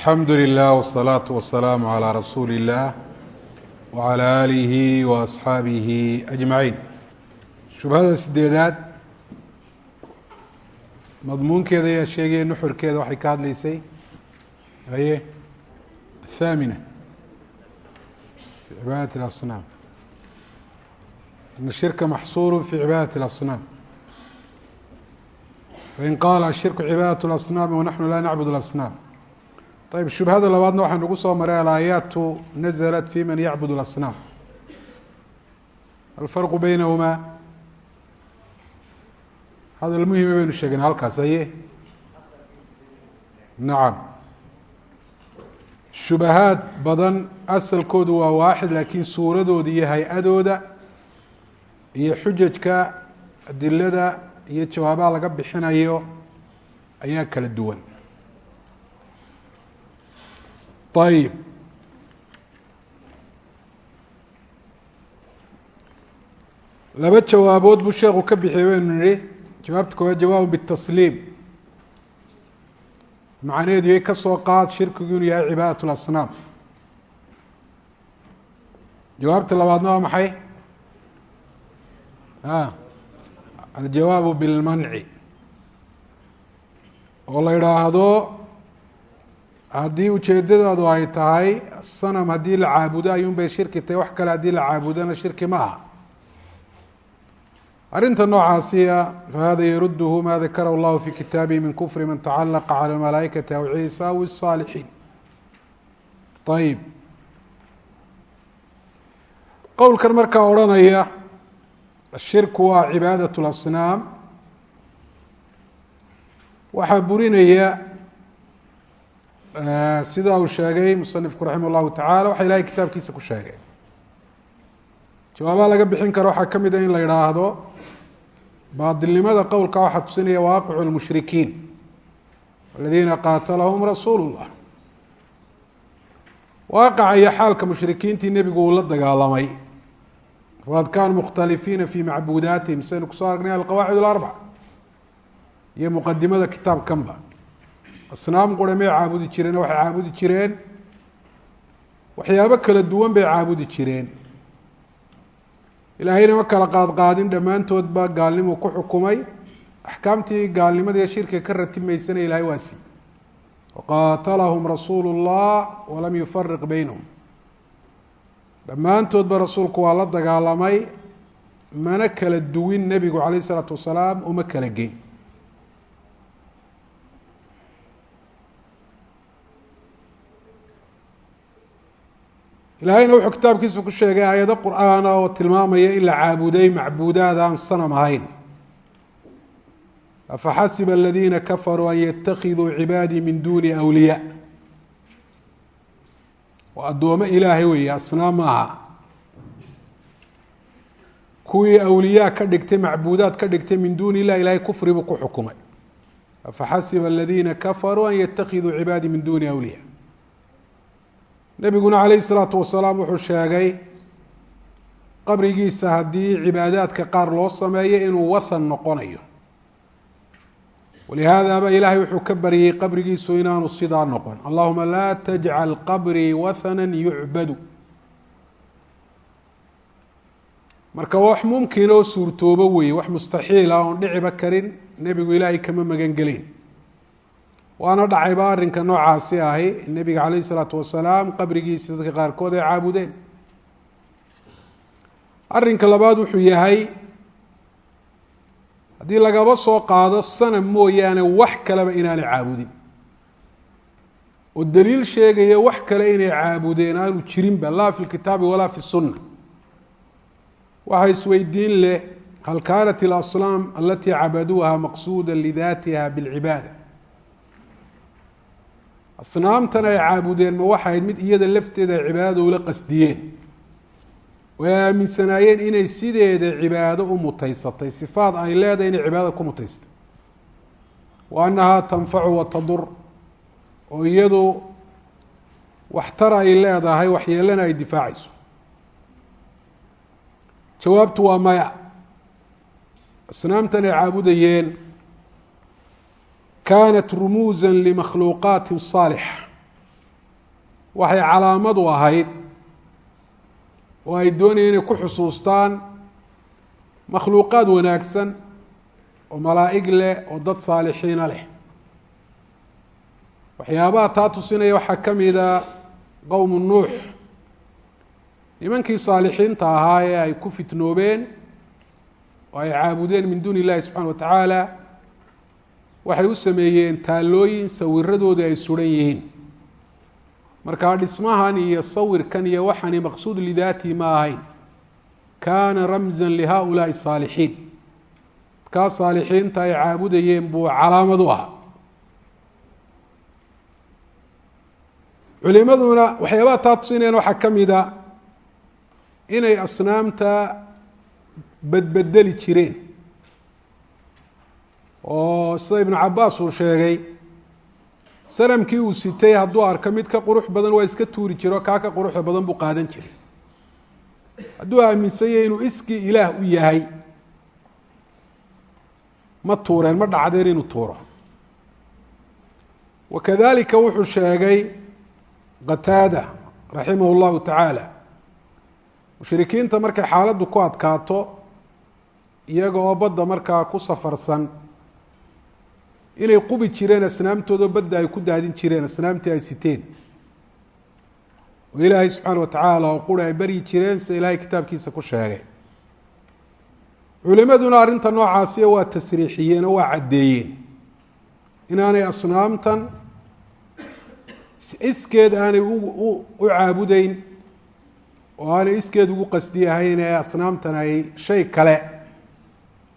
alxamdu lilah wالsalaaةu wasalaamu calىa rasuuli اllah wعalى aalihi waasxaabihi ajmaciin shubhada sideedaad madmuunkeeda ayaa sheegaya nuxurkeeda waxay ka hadlaysay haye athaamina fi cibaadaة اlasnaam an shirka maxsuuru fi cibaadaة اlasnaam fain qaala ashirku cibaadaة اlasnaam wanaxnu laa nacbud اlasnaam ayb shubhada labaadna waxaa nagu soo maray alaayaatu naزlat fi man yacbud اlasnaam alfarqu beynahumaa hadal muhima baynu sheegnay halkaas aye nacam shubahaad badan asalkoodu waa waaxid laakiin suuradooda iyo hay'adooda iyo xujajka adilada iyo jawaabaha laga bixinayo ayaa kala duwan ayib laba jawaabood buu sheekhu ka bixiyay baynu nihi jawaabta koowaad jawaabu bitasliim macnaheedu yay ka soo qaad shirkigu inuu yahay cibaadat lasnaam jawaabta labaadna waa maxay a aljawaabu bilmanci oo la idhaahdo haddii ujeedadaadu ay tahay sanam haddii la caabudo ayuun bay shirki tahay wax kale haddii la caabudona shirki ma aha arrinta noocaasiya fahada yarudhu ma dakarahu llahu fi kitaabihi min kufri man tacalaqa calى malaaikati aw ciisa aw الصaalixiin ayib qowlkan markaa odhanaya ashirku waa cibaadaة اlasnaam waxaa burinaya sida uu sheegay musanifku raximah llahu tacala waxa ilahay kitaabkiisa ku sheegay. Jawaabaha laga bixin karo waxaa ka mid a ah in la yihaahdo baatilnimada qowlka waxaa tusinaya waaqicu lmushrikiin aladiina qaatalahum rasuulu llah waaqaca iyo xaalka mushrikiintii nebigu uu la dagaalamay waqad kaanuu mukhtalifiina fi macbuudaatihim sidaynu ku soo aragnay alqawaacid alarbac iyo muqadimada kitaabkanba asnaam qura may caabudi jireen waxay caabudi jireen. Waxyaabo kala duwan bay caabudi jireen. Ilaahayna ma kala qaadqaadin dhammaantoodba gaalnimu ku xukumay. Axkaamtii gaalnimada iyo shirkiga ka ratimaysana ilahay waa sii waqaatalahum rasuulu اllah walam yufariq beynahum dhammaantoodba rasuulku waa la dagaalamay mana kala duwin nebigu calayh isalaatu wasalaam uma kala geyn ilaahayna wuxuu kitaabkiisa ku sheegay aayado qur'aana oo tilmaamaya in la caabuday macbuudaad aan sanam ahayn. Afaxasiba aladiina kafaruu an yatakiduu cibaadii min duni awliyaa. Waa addoomo ilaahay weeye asnaam maaha kuwii awliyaa ka dhigtay macbuudaad ka dhigtay min duuni illah ilahay kufri buu ku xukumay. Afaxasiba aladiina kafaruu an yatakiduu cibaadii min duni awliya nebiguna calayhi salaatu wasalaam wuxuu sheegay qabrigiisa haddii cibaadaadka qaar loo sameeyo inuu wathan noqonayo. Walihaadaba ilaahay wuxuu ka baryey qabrigiisu inaanu sidaa noqon. Allahuma laa tajcal qabrii wathana yucbadu. Marka wax mumkin oo suurtoobo weeye wax mustaxiil ah oon dhiciba karin nebigu ilaahay kama magan gelin waana dhacayba arrinka noocaasi ahi. Nebiga calayh isalaatu wasalaam qabrigiisa dadka qaarkood ay caabudeen. Arrinka labaad wuxuu yahay haddii lagaba soo qaado sanam mooyaane wax kaleba inaanay caabudin. Oo daliil sheegaya wax kale inay caabudeen aanu jirinba laa fi lkitaabi walaa fi sunna. Waxaa isweydiin leh hal kaanat ilaslaam alatii cabaduuha maqsuuda lidaatiha bilcibaada asnaamtan ay caabudeen ma waxay ahayd mid iyada lafteeda ay cibaadada ula qasdiyeen. Way aaminsanaayeen inay sideeda cibaado u mutaysatay. Sifaad ay leedahay inay cibaadada ku mutaystay wa annahaa tanfacu wa tadur. Oo iyadu waxtar ay leedahay waxyeelana ay difaacayso. Jawaabtu waa maya. Asnaamtan ay caabudayeen kaanat rumuusa limakhluuqaati saalixa waxay calaamadu ahayd oo ay doonayeen inay ku xusuustaan makhluuqaad wanaagsan oo malaa'ig leh oo dad saalixiina leh waxyaabaha taa tusinaya waxaa ka mida qowmu nuux nimankii saalixiinta ahaa ee ay ku fitnoobeen oo ay caabudeen min duuni illahi subxana wa tacaala waxay u sameeyeen taallooyin sawiradoodii ay suran yihiin. Markaa dhismahan iyo sawirkan iyo waxani maqsuud lidaatihi ma ahayn. Kaana ramza lihaulaai saalixiin. Dadkaa saalixiinta ay caabudayeen buu calaamad u ahaa. Culimaduna waxyaabaha taa tusinayaan waxaa ka mida inay asnaamta bedbedeli jireen oo sida ibnu cabaas uu sheegay sanamkii uu sitay hadduu arko mid ka qurux badan waa iska tuuri jiro kaa ka quruxda badan buu qaadan jiray. Hadduu aaminsanyay inuu iskii ilaah u yahay ma tuureen ma dhacdeen inuu tuuro. Wakadalika wuxuu sheegay qataada raximah اllahu tacaala mushrikiinta markay xaaladdu ku adkaato iyaga oo badda markaa ku safarsan inay qubi jireen asnaamtooda badda ay ku daadin jireen asnaamtii ay siteen. Oo ilaahay subxaana wa tacaala oo quri ay baryi jireen sida ilaahay kitaabkiisa ku sheegay. Culimaduna arrinta noocaasiya waa tasriixiyeen oo waa caddeeyeen. Inaanay asnaamtan iskeed aanay u caabudeyn oo aanay iskeed ugu qasdi ahayn ee asnaamtan ay shay kale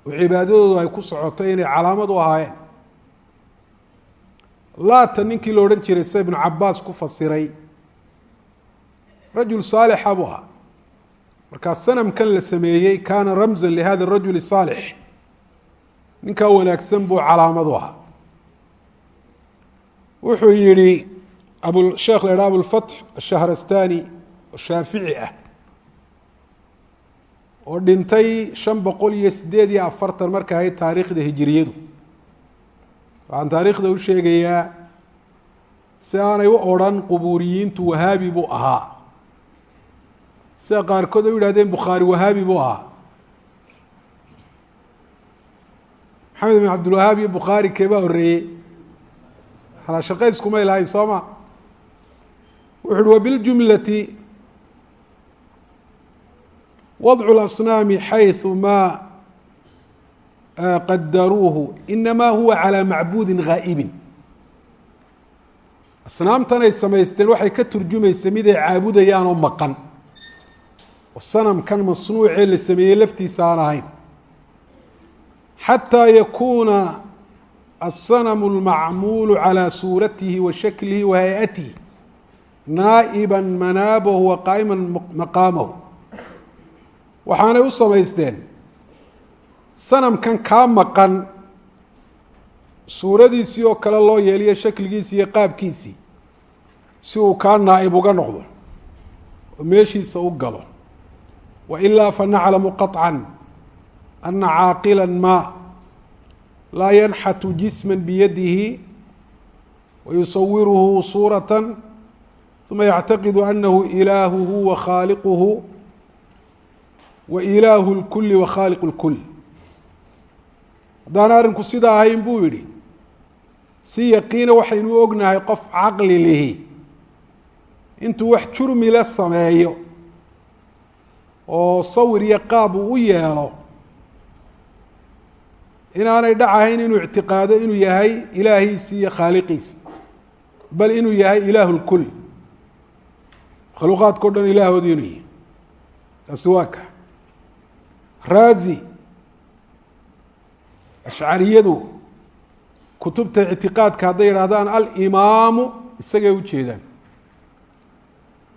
oo cibaadadoodu ay ku socoto inay calaamad u ahaayeen laatan ninkii la odhan jiray sida ibnu cabaas ku fasiray. Rajul saalixa buu ahaa. Markaa sanamkan la sameeyey kaana ramza lihada rajul saalix. Ninkaa wanaagsan buu calaamad u ahaa. Wuxuu yihi abu sheekh la idhaha abulfatx ashahrastani oo shaafici ah oo dhintay shan boqol iyo sideed iyo afartan marka ahayd taariikhda hijiriyadu waxaan taariikhda u sheegayaa si aanay u odrhan qubuuriyiintu wahaabi buu ahaa sida qaarkood ay u yihahdeen bukhaari wahaabi buu ahaa maxamed bin cabdilwahaab iyo bukhaari keebaa horreeyey halashaqayskumay lahayn soo ma wuxu uhi wabiljumlati wadcu اlasnaami xayثu ma qadaruuhu inama huwa calى macbuudi ghaa'ibin asnaamtan ay samaysteen waxay ka turjumaysa mid ay caabudayaan oo maqan oo sanamkan masnuucee la sameeyey laftiisa aan ahayn xatىa yakuuna الصنم المacmuul عalى suuratihi wa shaklihi wa hay-atihi naaئba manaabahu wa qaa'ima maqaamahu waxaanay u samaysteen sanamkan kaa maqan suuradiisii oo kale loo yeeliyo shakligiisii iyo qaabkiisii si uu kaa naa'ib uga noqdo oo meeshiisa u galo wailaa fanaclamu qaطعا ana caaqila ma laa yanxatu jisma biyadihi wayusawiruhu suuraة uma yactaqidu anahu ilaahuhu wa khaaliquhu wa ilaahu اlkuli wa khaaliqu اlkul haddaan arrinku sidaa ahayn buu yidhi si yaqiina waxaynu ognahay qof caqli lihi intuu wax jurmila sameeyo oo sawir iyo qaab uu u yeelo inaanay dhacahayn inuu ictiqaado inuu yahay ilaahiisi iyo khaaliqiisa bal inuu yahay ilaahu lkul makhluuqaadka o dhan ilaahooda inuu yahay. Taasi waa ka. Raazi ashcariyadu kutubta ictiqaadka hadday yidhahdaan alimaamu isagay ujeedaan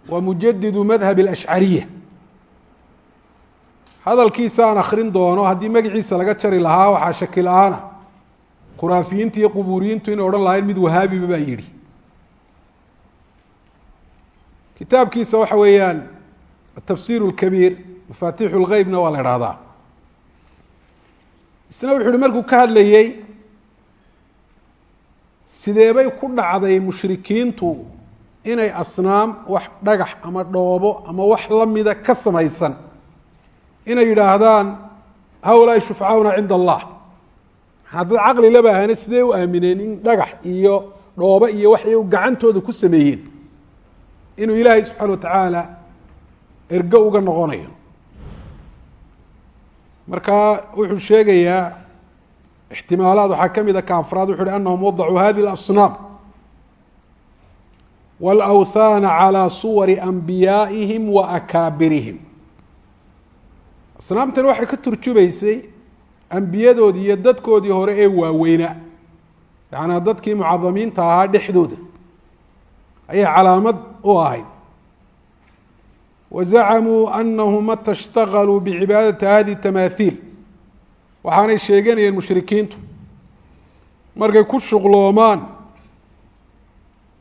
waa mujadidu madhab alashcariya hadalkiisa aan akrin doono haddii magaciisa laga jari lahaa waxaa shaki la'aana khuraafiyiinta iyo qubuuriyiintu inay odhan lahayn mid wahaabiba baa yidhi. Kitaabkiisa waxa weeyaan atafsir اlkabiir mafatixu اlgeybna waa la idhahdaa isna wuxu uhi markuu ka hadlayey sideebay ku dhacday mushrikiintu inay asnaam wax dhagax ama dhoobo ama wax lamida ka samaysan? Inay yidhaahdaan hawlaai shufcauna cinda allah. Haddad caqli laba ahana sidee u aamineen in dhagax iyo dhoobo iyo waxay gacantooda ku sameeyeen? Inuu ilaahay subxaana wa tacaala ergo uga noqonayo marka wuxuu sheegayaa ixtimaalaad waxaa ka mida ka afraad wuxu uhi anahum wadacuu hadi اlasnaam wاlawthaana calى suwari anbiyaa'ihim wa akaabirihim asnaamtan waxay ka turjumaysay ambiyadoodii iyo dadkoodii hore ee waaweynaa yacanaa dadkii mucadamiinta ahaa dhexdooda ayay calaamad u ahayd wazacamuu anahum mata اshtagaluu bicibaadati hadi tamaathiil waxaanay sheeganayeen mushrikiintu markay ku shuqloomaan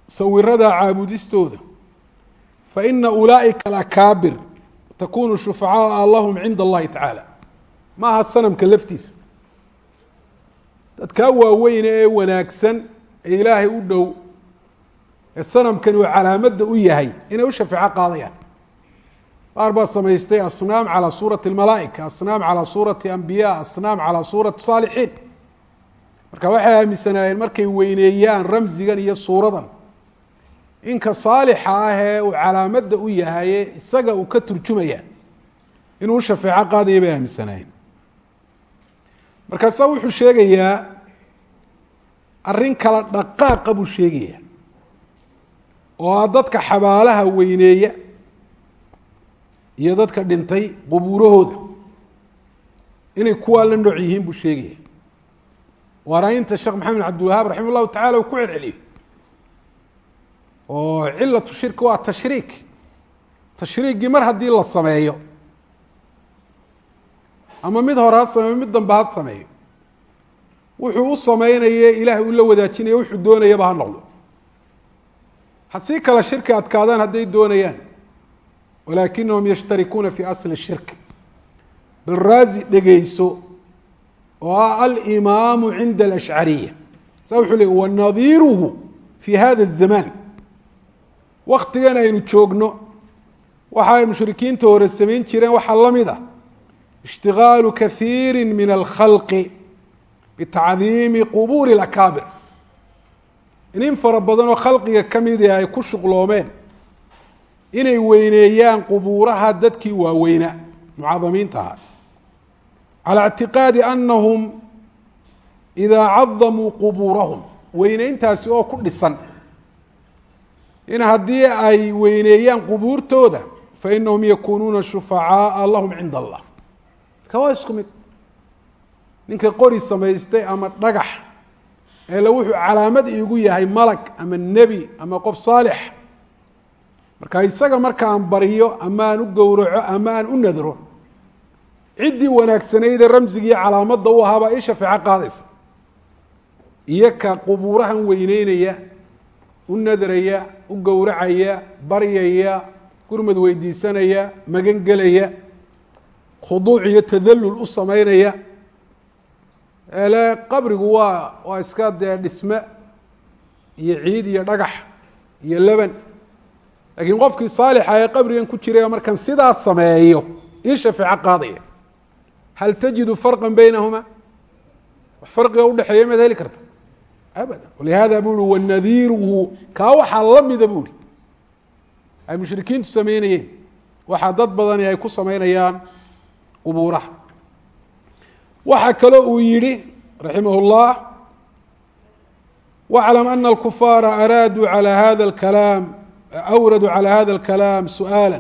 sawirada caabudistooda faina ulaa'ika alakaabir takunu shufcaaa lahum cinda allahi tacaala ma aha sanamka laftiisa dadkaa waaweyne ee wanaagsan ee ilaahay u dhow ee sanamkani uu calaamadda u yahay inay u shafeeco qaadayaan qaar baa samaystay asnaam calaa suurati اlmalaaئika asnaam calaa suurati ambiyaa asnaam calaa suurati saalixiin marka waxay aaminsanaayeen markay weyneeyaan ramsigan iyo suuradan inka saalixa ahee uu calaamadda u yahaye isaga uu ka turjumaya inuu shafeeco qaadaya bay aaminsanaayeen markaasaa wuxuu sheegayaa arrin kala dhaqaaqa buu sheegayaa oo ah dadka xabaalaha weyneeya iyo dadka dhintay qubuurahooda. Inay kuwaa la nooc yihiin buu sheegaya. Waana inta sheekh maxamed cabdilwahaab raximah llahu tacala uu ku celceliyo. Oo cilatu shirki waa tashriik. Tashriigii mar haddii la sameeyo. Ama mid hore ha sameeyo mid dambe ha sameeyo. Wuxuu u sameynaye ilaahay uu la wadaajinaya wuxuu doonayaba ha noqdo. Hasii kale shirki adkaadaan hadday doonayaan walaakinahum yashtarikuuna fi asli shirk bal raazi dhegeyso oo ah alimaamu cinda alashcariya saa wuxuu leey wanadiiruhu fi hada الzamaan waktigan aynu joogno waxa ay mushrikiinta hore samayn jireen waxaa la mid a ishtigaalu kahiiri min alkhalqi bitacdiimi qubuuri اlakaabir in in fara badan oo khalqiga ka midi ay ku shuqloomeen inay weyneeyaan qubuuraha dadkii waaweynaa mucadamiinta ahaa calى اctiqaadi anahum idaa cadamuu qubuurahum weyneyntaasi oo ku dhisan in haddii ay weyneeyaan qubuurtooda fainahum yakunuuna shufacaaءa lahum cinda allah marka waa isku mid ninka qori samaystay ama dhagax eele wuxuu calaamad iigu yahay malag ama nebi ama qof saalix marka isaga markaan baryo ama aan u gowraco ama aan u nadro ciddii wanaagsanaydee ramsigii calaamadda u ahaabaa ii shafeeco qaadaysa. Iyo ka qubuurahan weyneynaya u nadraya u gowracaya baryaya gurmad weydiisanaya magan gelaya khuduuc iyo tadallul u sameynaya ele qabrigu waa waa iska dee dhisme iyo ciid iyo dhagax iyo leban laakiin qofkii saalixa ee qabrigan ku jiraya markaan sidaa sameeyo ii shafeeco qaadaya hal tajidu farqa beynahuma wax farqiga udhexeeya maad heli karta abada walihada bu uhi wanadiiruhu kaa waxaa lamida bu uhi ay mushrikiintu sameynayeen waxaa dad badani ay ku sameynayaan qubuuraha waxaa kaloo uu yihi raximah اllah wاclam ana اlkufaara araaduu alى hada اkalaam awraduu calى hada اlkalaam su'aala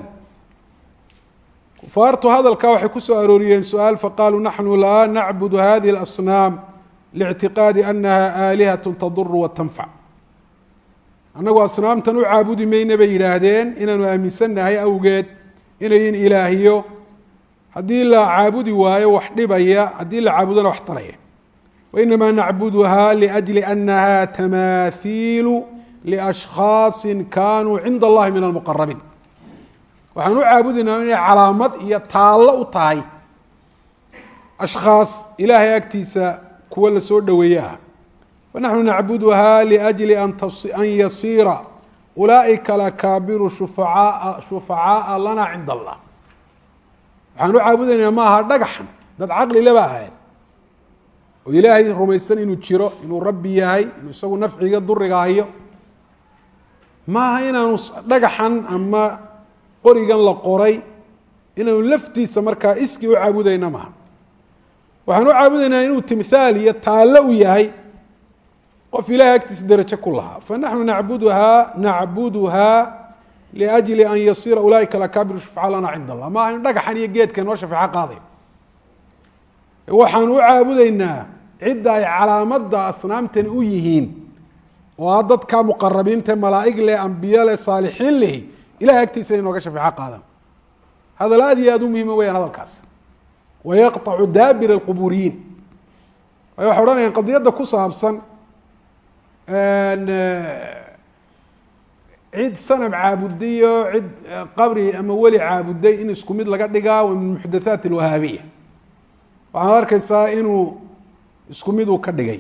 kufaartu hadalkaa waxay ku soo arooriyeen su-aal faqaaluu naxnu laa nacbudu hadihi اlasnaam lictiqaadi anaha aalihat taduru watanfac annagu asnaamtan u caabudi mayna bay yidhaahdeen inaanu aaminsannahay awgeed inayin ilaahiyo haddii la caabudi waayo wax dhibaya haddii la caabudona wax taraya wainamaa nacbuduha liأjli anaha tamaahiilu liashkhaasi kanuu cinda allahi min almuqarabiin waxaan u caabudinaa inay calaamad iyo taallo u tahay ashkhaas ilaahay agtiisa kuwa la soo dhoweeye ah fanaxnu nacbuduha liأjli an yasiira ulaaئika alakaabiru shufacaaa shufacaaa lana cinda allah waxaan u caabudaynaa ma aha dhagaxan dad caqli leba ahayn oo ilaahay rumaysan inuu jiro inuu rabbi yahay inuu isagu nafciga duriga hayo maaha inaanu dhagaxan ama qorigan la qoray inaanu laftiisa markaa iskii u caabudayna maaha. Waxaan u caabudaynaa inuu timhaal iyo taallo u yahay qof ilahay agtiisa derajo ku lahaa. Fanaxnu nacbuduhaa nacbuduhaa liajli an yasiira ulaaika alakaabiru shufca lana cinda allah maaha inu dhagaxan iyo geedka inoo shafeeco qaadayo waxaan u caabudaynaa cidda ay calaamadda asnaamtani u yihiin oo a dadka muqarabiinta malaa'ig leh ambiye leh saalixiin lehi ilahay agtiisa inay nooga shafeeco qaadaan hadal aad iyo aad u muhima weyaan hadalkaas wayaqطacu daabir اlquburiyiin ay waxay odhanayaan qadiyadda ku saabsan cid sanab caabuday oo cid qabri ama weli caabuday in isku mid laga dhigaa wa min muxdathaat اlwahaabiya waxaad arkaysaa inuu isku mid uu ka dhigay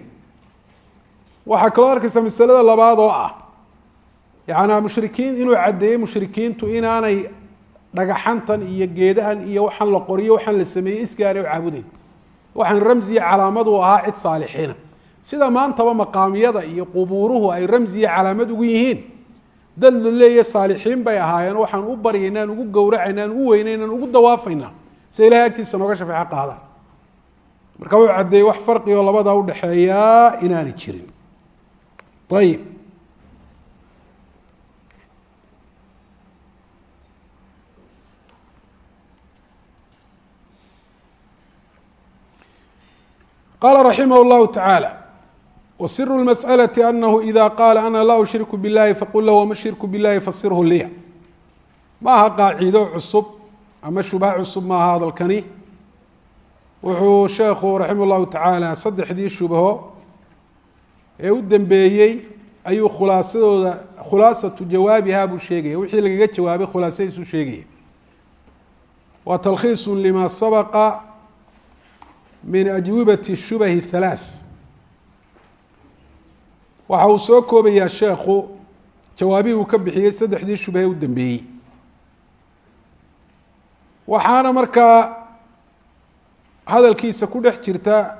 waxaa kaloo arkaysaa masalada labaad oo ah yaعnaa mushrikiin inuu caddeeyey mushrikiintu inaanay dhagaxantan iyo geedahan iyo waxaan la qoriyo waxaan la sameeyey iskaanay u caabudayn waxaan ramziya calaamad u ahaa cid saalixiina. Sida maantaba maqaamyada iyo qubuuruhu ay ramziya calaamad ugu yihiin dad la leeya saalixiin bay ahaayeen waxaan u baryaynaan ugu gowracaynaan u weynaynaan ugu dawaafaynaa si ilahay agtiisa nooga shafeeco qaadaan marka wuu caddeeyey wax farqioo labadaa udhexeeyaa inaanay jirin ayib qala raximah اllahu taعaalى wsir اlmasأlaةi anahu ida qaala ana laa ushriku biاllahi faqul lahu wama shirku biاllahi fasirhu liya ma aha qaacido cusub ama shubha cusub maaha hadalkani wuxuu sheekhu raximah اllahu taعaalى saddexdii shubho ee u dembeeyey ayuu khulaasadooda khulaasatu jawaabiha buu sheegaya wixii lagaga jawaabay khulaasadiisuu sheegaya wa talkhiiص lima sabqa min ajwibati shubahi halaath waxa uu soo koobayaa sheekhu jawaabihii uu ka bixiyey saddexdii shubahee u dambeeyey. Waxaana markaa hadalkiisa ku dhex jirta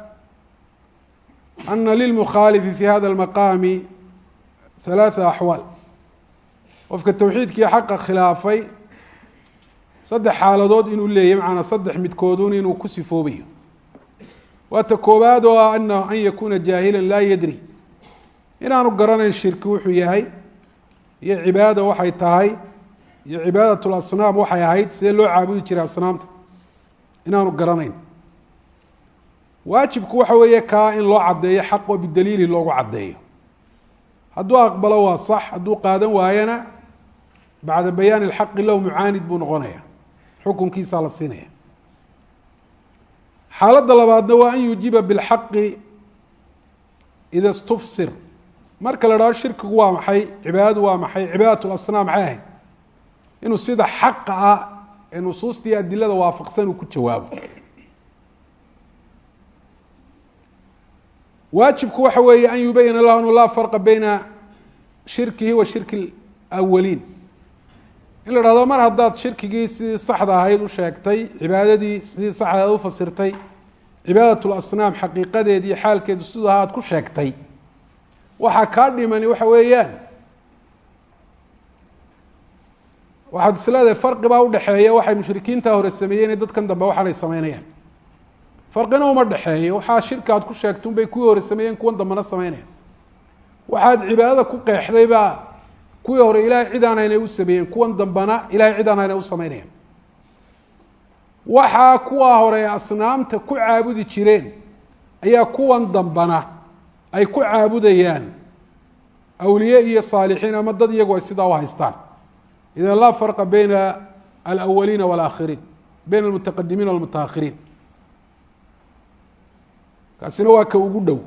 ana lilmukhaalifi fi hada اlmaqaami halaatha axwaal qofka towxiidkii xaqa khilaafay saddex xaaladood inuu leeyahy macanaa saddex midkoodun inuu ku sifoobayo waa ta koowaad oo ah ana an yakuuna jaahila laa yadri inaanu garanayn shirki wuxuu yahay iyo cibaada waxay tahay iyo cibaadat lasnaam waxay ahayd sidee loo caabudi jiray asnaamta inaanu garanayn waajibku waxa weeye kaa in loo caddeeyo xaq oo bidaliili loogu caddeeyo. Hadduu aqbalo waa sax hadduu qaadan waayana bacda bayaani اlxaqi lahu mucaanid buu noqonaya. Xukunkiisaa la siinaya. Xaaladda labaadna waa an yujiba biاlxaqi ida stufsir. Marka la dhahdo shirkigu waa maxay cibaadadu waa maxay cibaadat lasnaam maxay ahayd? Inuu sida xaqa ah ee nusuustii adilada waafaqsan uu ku jawaabo waajibku waxa weeye an yubayina lahu anu laa farqa beyna shirkihi wa shirki awaliin in la dhahdo mar haddaad shirkigii sidii saxda ahayd u sheegtay cibaadadii sidii saxda ahayd u fasirtay cibaadat lasnaam xaqiiqadeedi iyo xaalkeedu siduu ahaa ad ku sheegtay waxaa kaa dhimani waxa weeyaan. Waxaad isleedahay farqi baa udhexeeya waxay mushrikiinta hore sameeyeen iyo dadkan dambe waxaanay sameynayaan farqina uma dhexeeyo waxaa shirka aad ku sheegtun bay kuwii hore sameeyeen kuwan dambena sameynayaan waxaad cibaadada ku qeexday baa kuwii hore ilaahay cid aan aynay u sameeyeen kuwan dambena ilahay cid aan aynay u sameynayaan waxaa kuwaa hore asnaamta ku caabudi jireen ayaa kuwan dambana ay ku caabudayaan. Awliye iyo saalixiin ama dad iyagu ay sidaa u haystaan. Idan laa farqa beyna alawaliina walaaakhiriin beyna almutaqadimiin walmutaahiriin kaasina waa ka ugu dhow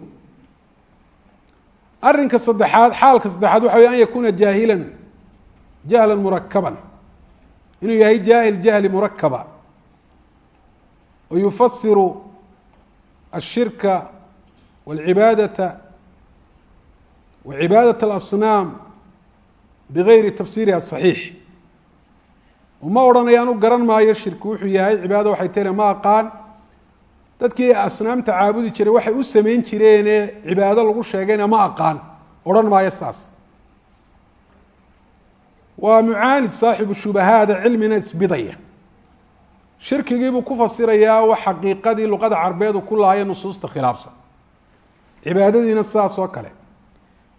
arrinka saddexaad xaalka saddexaad waxa wey an yakuuna jaahilan jahla murakaban inuu yahay jaahil jahli murakaba oo yufasiru ashirka wاlcibaadata wa cibaadaة اlasnaam bigayri tafsiiriha saxiix uma odhanaya anu garan maayo shirki wuxuu yahay cibaada waxay tiri ma aqaan dadkii asnaamta caabudi jiray waxay u samayn jireene cibaado lagu sheegayna ma aqaan. Odhan maayo saas. Waa mucaanid saaxibu shubahaada cilmina isbidaya. Shirkigiibuu ku fasirayaa wax xaqiiqadii luqada carbeedu ku lahayo nusuusta khilaafsan. Cibaadadiina sidaas oo kale.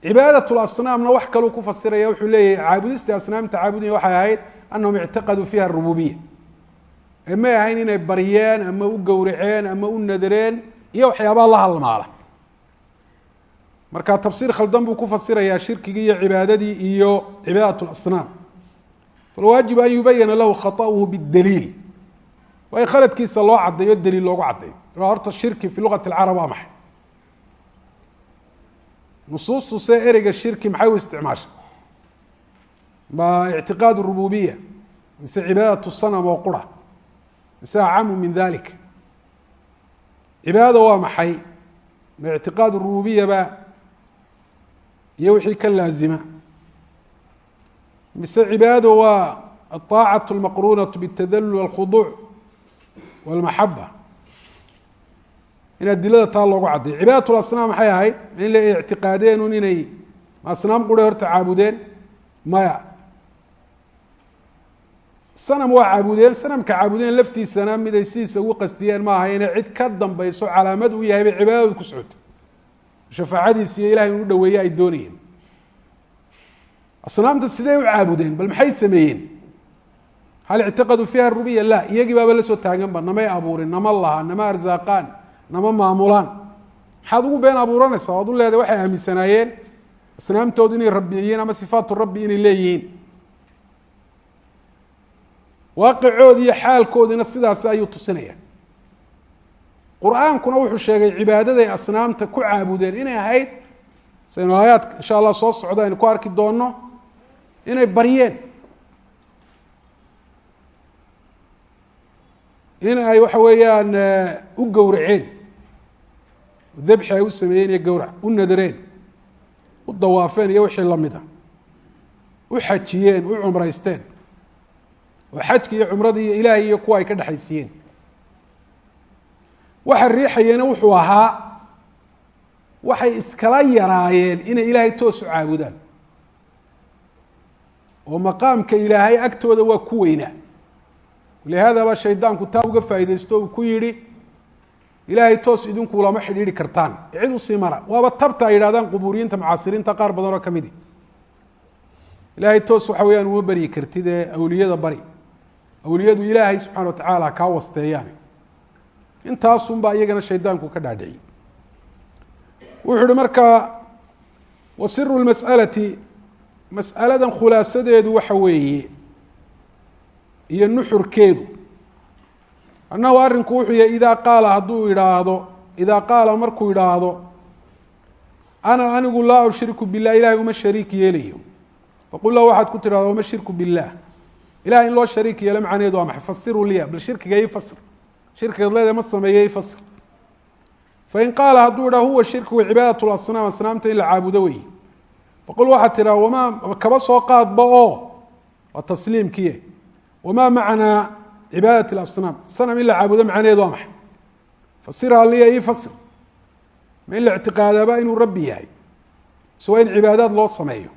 Cibaadat lasnaamna wax kaluu ku fasiraya wuxuu leeyahay caabudista asnaamta caabudiya waxay ahayd anahum ictaqaduu fiiha rububiya ee may ahayn inay baryeen ama u gowraceen ama u nadareen iyo waxyaabaa la halmaala marka tafsiir khaldan buu ku fasirayaa shirkigii iyo cibaadadii iyo cibaadat lasnaam falwaajibu an yubayana lahu khaطaؤuhu bاdaliil waa in khaladkiisa loo caddeeyo daliil loogu caddeeyo horta shirki fi luqati اlcarab waa maxay nusuustu see ereyga shirki maxay u isticmaasha ma ictiqaad rububiya mise cibaadat sanam oo qura mise acamu min dalik cibaadada waa maxay ma ictiqaad rububiyaba iyo wixii ka laazima mise cibaada waa aلطaacaة اlmaqrunaة bالtadalul wاlkhuduuc wاlmaxaba in adilada taa loogu cadday cibaadat lasnaam maxay ahayd in la ictiqaadeen un inay asnaam qura horta caabudeen maya sanam waa caabudeen sanamka caabudeen laftiisana miday sidiisa ugu qasdiyeen ma ahayne cid ka dambayso calaamad u yahay bay cibaadadu ku socota shafaacadiisa iyo ilahay dhaweeye ay doonayeen. Asnaamta sidee u caabudeen? Bal maxay sameeyeen? Hal ictiqaduu fiiha rubiya? La iyagii baaba la soo taaganba namay abuurin nama laha nama arsaaqaan nama maamulaan. Maxaad ugu been abuuranaysaa oad u leedahay waxay aaminsanaayeen. Asnaamtoodu inay rabbiyiin ama sifaatu rabbi inay leeyihiin waaqicoodi iyo xaalkoodina sidaasi ayuu tusinaya. Qur'aankuna wuxuu sheegay cibaadaday asnaamta ku caabudeen inay ahayd. Saynu aayaadka insha allah soo socda aynu ku arki doonno inay baryeen. In ay waxa weeyaan u gowraceen. Debxi ay u sameeyeen iyo gowrac. U nadareen. U dawaafeen iyo wixii lamida u xajiyeen u cumraysteen oo xajki iyo cumradii iyo ilaahay iyo kuwa ay ka dhexaysiiyeen waxa riixayena wuxuu ahaa waxay iskala yaraayeen inay ilaahay toos u caabudaan. Oo maqaamka ilaahay agtooda waa ku weynaa lihaada baa shaydaanku taa uga faaidaysto uu ku yihi ilaahay toos idinku lama xidhiidhi kartaan. Cid u sii mara. Waaba tabta ay yidhahdaan qubuuriyiinta mucaasiriinta qaar badan oo kamidi ilaahay toos waxa weyaan uma beryi kartid ee awliyada bari awliyadu ilaahay subxana wa tacaala kaa wasteeyaan. Intaasunbaa iyagana shaydaanku ka dhaadhiciyey wuxuu uhi markaa wa siru lmas'alati mas'aladan khulaasadeedu waxa weeye iyo nuxurkeedu. Annahu arrinku wuxuu yahay idaa qaala hadduu idhaahdo idaa qaala markuu idhaahdo ana anigu laa ushriku bilah ilahay uma shariik yeelayo. Faqul lahu waxaad ku tidhahda uma shirku bilah ilahay in loo shariik yeelo macnaheedu waa maxay? Fasiruu liya. Bal shirkiga fasir. Shirkigaad leeda ma sameeye ii fasir. Fain qaala hadduu idhaha huwa shirkigu cibaadat lasnaam asnaamta in la caabudo weeye faqul waxaad tidhaha wamaa kaba soo qaadba oo waa tasliimkiye wamaa macnaa cibaadat اlasnaam sanam in la caabudo macnaheedu waa maxay? Fasirhaa liya ii fasir. Ma in la ictiqaadaaba inuu rabbi yahay. Mise in cibaadaad loo sameeyo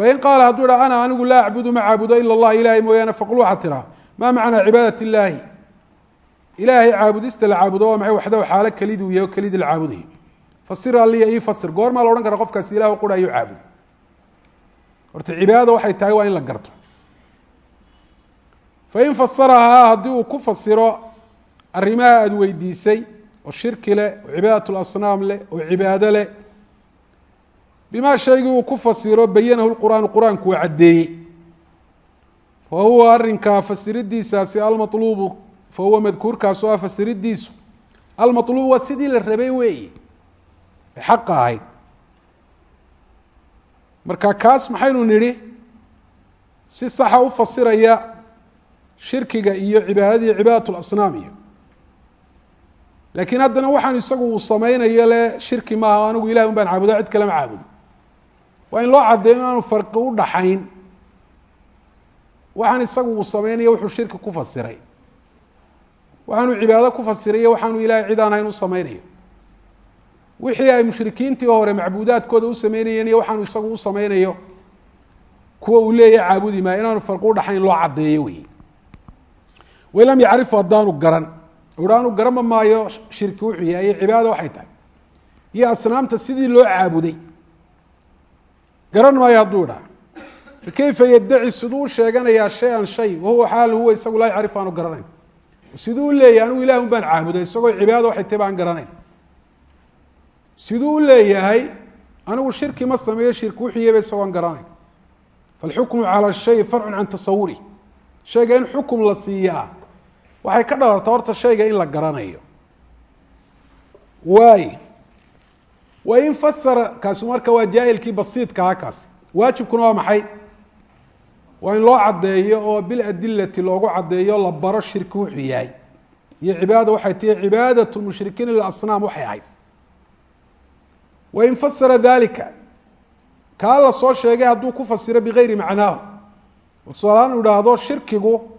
fain qaala hadduu idhaha ana anigu laa acbudu ma caabudo ila اllah ilahay mooyaane faqul waxaad tidhaha ma macnaa cibaadat اllaahi ilaahay caabudista la caabudo waa maxay waxdahu xaalo keliduu yahay o kelidii la caabudayo fasirhaa liya ii fasir goormaa la odhan kara qofkaasi ilah qura ayuu caabudo horta cibaadada waxay tahay waa in la garto fain fasarahaa haddii uu ku fasiro oo oo oo bimaa shaygii uu ku fasiro bayanahu lqur'aanu qur'aanku waa caddeeyey. Fa huwa arrinkaa fasiridiisaasi almaluubu fa huwa madkuurkaas oo ah fasiridiisu. Almaluub waa sidii la rabay weeye ee xaqa ahayd. Marka kaas maxaynu nidhi si saxa u fasiraya shirkiga iyo cibaadadii cibaadat lasnaam iyo. Laakiin haddana waxaan isagu uu sameynayo le shirki maaha anigu ilahay un baan caabuda cid kalema caabudo waa in loo caddeeyo inaanu farqi u dhaxayn. Waxaan isagu uu sameynaya wuxuu shirki ku fasiray. Waxaanu cibaado ku fasirayo waxaanu ilaahay cid aan hayn u sameynayo wixii ay mushrikiintii hore macbuudaadkooda u sameynayeen iyo waxaanu isagu u sameynayo kuwa uu leeyahay caabudi maayo inaanu farqi u dhaxayn loo caddeeyo wey wain lam yacrifu haddaanu garan. Uhi aanu garanba maayo shirki wuxuu yahay iyo cibaada waxay tahay. Iyo asnaamta sidii loo caabuday garan maayo hadduu idhaa fakayfa yaddaci siduu u sheeganayaa shay-an shay wahuwa xaal huwa isagu laa yacrifu aanu garanayn. Siduu u leeyahay anigu ilah un baan caabuday isagoo cibaada waxay tahy baan garanayn. Siduu u leeyahay anigu shirki ma sameeyo shirki wuxuu yaba isagoon garanayn. Falxukmu cala shay farcun can tasawuri. Shayga in xukum la siiyaa waxay ka dhalartaa horta shayga in la garanayo. Waay wain fasara kaasi marka waa jaahilkii basiidkaha kaasi. Waajibkuna waa maxay? Waa in loo caddeeyo oo biladilati loogu caddeeyo la baro shirki wuxuu yahay. Iyo cibaada waxay tihi cibaadat lmushrikiina lilasnaam waxay ahayd. Wain fasara dalika kaa la soo sheegay hadduu ku fasiro bigayri macnaahu. Tusaalahaan u idhaahdo shirkigu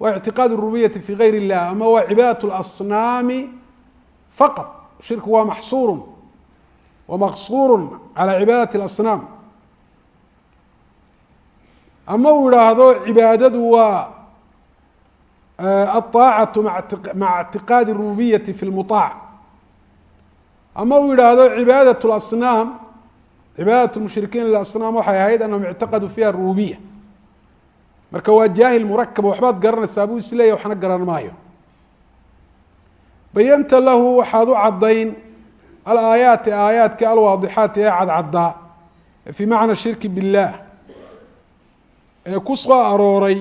waa ictiqaad rububiyati fi gayr illah ama waa cibaadat اlasnaami faqad shirkigu waa maxsuurun wa maqsuuru calى cibaadati اlasnaam ama uu idhaahdo cibaadadu waa aلطaacatu maca اctiqaadi الrububiyati fi اlmuطaac ama uu yidhaahdo cibaadaة اlasnaam cibaadaة mushrikiin lilasnaam waxay ahayd anahum ictaqaduu fiha rububiya marka waa jaahil murakab waxbaad garanaysaa buu isleeyahy waxna garan maayo bayanta lahu waxaad u caddayn alaayaati aayaadka alwaadixaati ee cadcaddaa fii macna shirki billaah ee ku soo arooray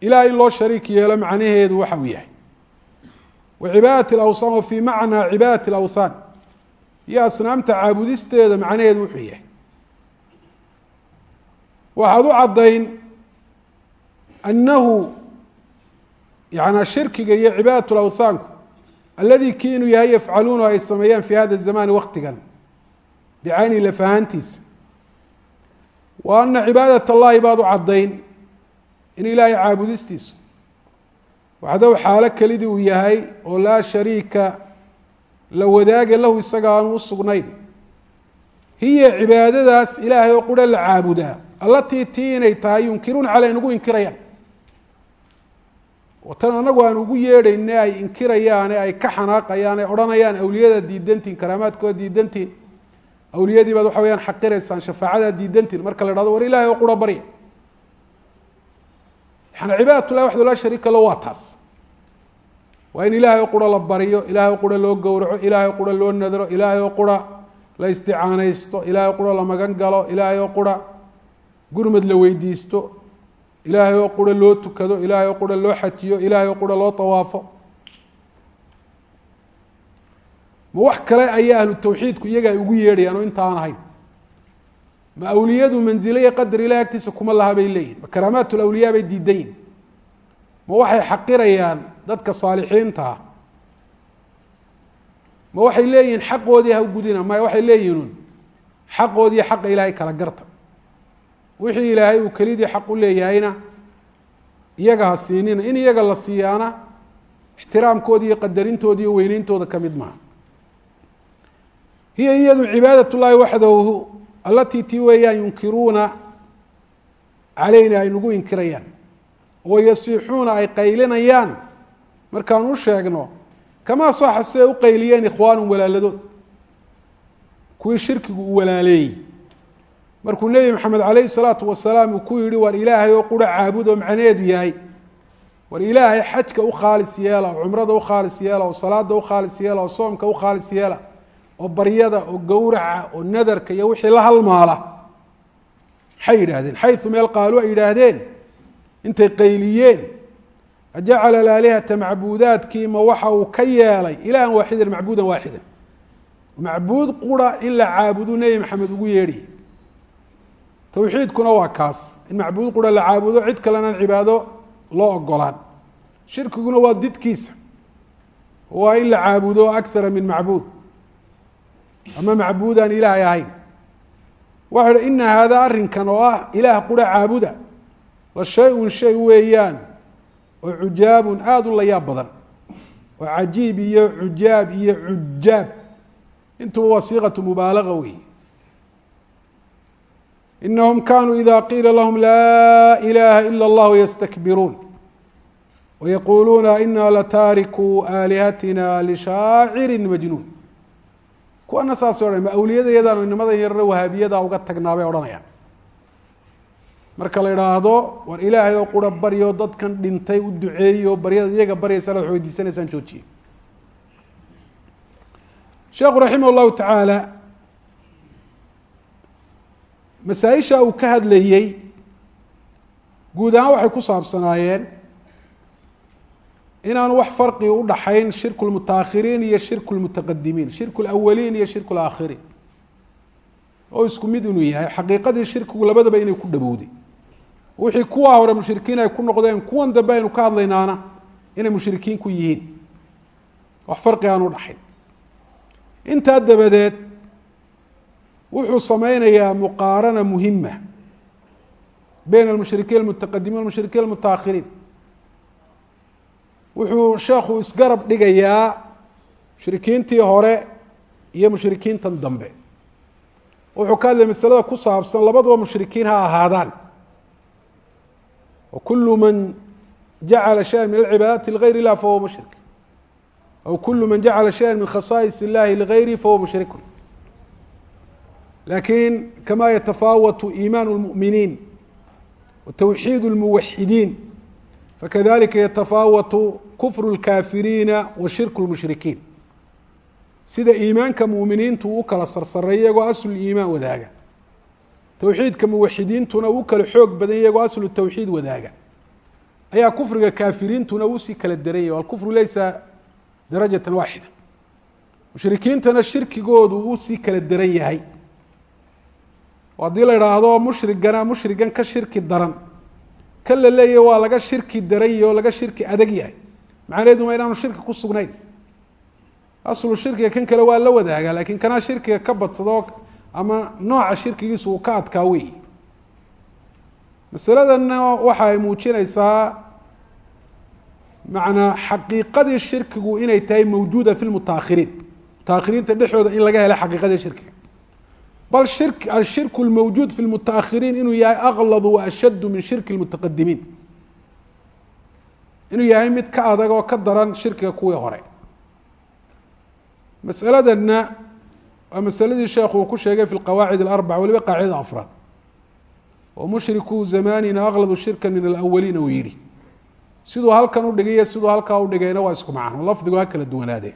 ilaah in loo shariik yeelo macnaheedu waxa uu yahay. Wa cibaadati alawsaan wa fii macnaa cibaadati alawthaan iyo asnaamta caabudisteeda macnaheedu wuxuu yahay. Waxaad u caddayn annahu yaana shirkiga iyo cibaadatu lawthaanku alladii kii inuu yahay yafcaluunahu ay sameeyaan fi hada zamani waktigan bicayni lafahaantiisa wa ana cibaadat allahi baad u caddayn in ilaahay caabudistiisu waxdow xaalo kelidii uu yahay oo laa shariika la wadaaga lahu isaga aanu u sugnayn. Hiya cibaadadaas ilaahay oo qura la caabudaa. Allatii tii inay tahay yunkiruuna caley nagu inkirayaan tan anagu aan ugu yeedhayne ay inkirayaane ay ka xanaaqayaan ay odhanayaan awliyada diidantiin karaamaadkooda diidantiin. Awliyadii baad waxa weyaan xaqiraysaan shafaacadaa diidantiin. Marka la hahdo war ilahay oo qura barya yani cibaadatllahi waxdu laa shariika lo waa taas. Waa in ilaahay qura la baryo ilahay oo qura loo gowraco ilaahay oo qura loo nadro ilaahay oo qura la isticaanaysto ilaahay qura la magan galo ilaahay oo qura gurmad la weydiisto ilaahay oo qura loo tukado ilaahay oo qura loo xajiyo ilaahay oo qura loo tawaafo. Ma wax kale ayaa ahlu tawxiidku iyaga ay ugu yeedhayaan oo inta aan ahayn. Ma awliyadu manzile iyo qadar ilahay agtiisa kuma laha bay leeyihiin ma karaamaat lawliyaa bay diidan yihiin ma waxay xaqirayaan dadka saalixiinta ah. Ma waxay leeyihiin xaqoodii ha gudina maya waxay leeyihiin xaqoodiiyo xaqa ilaahay kala garta wixii ilaahay uu kelidii xaq u leeyahayna iyaga ha siinina in iyaga la siiyaana ixtiraamkooda iyo qadarintooda iyo weyneyntooda ka mid maaha. Hiya iyadu cibaadat llahi waxdahu allatii tii weeyaan yunkiruuna caleyna ay nagu inkirayaan. Oo yasiixuuna ay qaylinayaan. Markaan u sheegno kamaa saxa siday u qayliyeen ikhwaanum walaaladood? Kuwii shirkigu u walaaleeyey markuu nebi maxamed calayhi salaatu wasalaam uu ku yihi war ilaahay oo qura caabud oo macnaheedu yahay. War ilaahay xajka u khaalis yeela oo cumrada u khaalis yeela oo salaada u khaalis yeela oo soomka u khaalis yeela oo baryada oo gowraca oo nadarka iyo wixii la halmaala. Maxay yidhaahdeen? Xayu meel qaalu ay yidhaahdeen intay qayliyeen ajacala alaalihata macbuudaadkii ma waxa uu ka yeelay? Ilahan waaxidan macbuudan waaxidan macbuud qura in la caabudu nebi maxamed ugu yeedhiyay towxiidkuna waa kaas. In macbuud qura la caabudo cid kalena cibaado loo ogolaan shirkiguna waa didkiisa. Waa in la caabudo akara min macbuud. Ama macbuud aan ilaahay ahayn. Waxa uhi ina haadaa arrinkan oo ah ilaah qura caabuda la shay-un shay weeyaan oo cujaabun aada u layaab badan. Oo cajiib iyo cujaab iyo cujaab. Intuba waa siiqatu mubaalaga wey inahum kanuu ida qiila lahum laa ilaha ila اllahu ystakbiruun wayaquluuna ina lataarikuu aalihatina lishaaciri majnuun kuwana saas o dhan ma awliyada yadaanu inamadan yarna wahaabiyada uga tagnaa bay odhanayaan marka la idhaahdo war ilaahay oo qura baryo dadkan dhintay u duceeyey oo baryada iyaga baryaysa ad weydiisanaysaan joojiye sheekhu raximah tacaala masaaisha uu ka hadlayey guud ahaan waxay ku saabsanaayeen inaanu wax farqi u dhaxayn shirku lmutaahiriin iyo shirku lmutaqadimiin shirku lawaliin iyo shirku laakhiriin oo isku mid inuu yahay xaqiiqadii shirkigu labadaba inay ku dhowowday wixii kuwaa hore mushrikiin ay ku noqdeen kuwan dambe aynu ka hadlaynaana inay mushrikiin ku yihiin. Wax farqi aan u dhaxayn. Intaa dabadeed wuxuu sameynayaa muqaarana muhima bayna almushrikiin almutaqadimiin walmushrikiin almutaahiriin wuxuu sheekhu isgarab dhigayaa mushrikiintii hore iyo mushrikiintan dambe. Wuxuu ka hadlay masalada ku saabsan labaduba mushrikiin ha ahaadaan. Wakulu man jacala shaya min alcibaadaati ligayr illah fahuwa mushrik. Aw kulu man jacala shaya min khasaais illahi ligayri fahuwa mushrikun lakin kama yatafaawatu iimaan اlmuؤminiin watawxiid اlmuwaxidiin fakadalika yatafaawatu kufru اlkaafiriina wa shirku اlmushrikiin sida iimaanka muuminiintu u kala sarsareey iyagoo aslu iimaan wadaaga towxiidka muwaxidiintuna u kala xoog badan iyagoo aslu tawxiid wadaaga ayaa kufriga kaafiriintuna usii kala daranya alkufru laysa darajatan waaxida mushrikiintana shirkigoodu usii kala daran yahay haddii la idhaahdo mushrigana mushrigan ka shirki daran. Kan la leeyahy waa laga shirki daran yahy oo laga shirki adag yahay. Macnaheedu ma inaanu shirki ku sugnayn. Aslu shirkiga kan kale waa la wadaagaa laakiin kanaa shirkiga ka badsado ama nooca shirkigiisu uu ka adkaa wey masaladanna waxa ay muujinaysaa manaa xaqiiqadii shirkigu inay tahay mawjuuda fi lmutaahiriin mutaahiriinta dhexooda in laga hela xaqiiqadii shirkiga bal shir ashirku lmawjuud fi lmutaahiriin inuu yahay akladu wa ashaddu min shirki lmutaqadimiin inuu yahay mid ka adag oo ka daran shirkiga kuwii hore masaladanna waa masaladii sheekhu uu ku sheegay fi lqawaacid alarbaca waliba qaacidada afraad oo mushriku zamanina akladu shirka min alawaliina uu yihi siduu halkan udhigayo siduu halkaa udhigayna waa isku macno lafdigu ha kala duwanaadee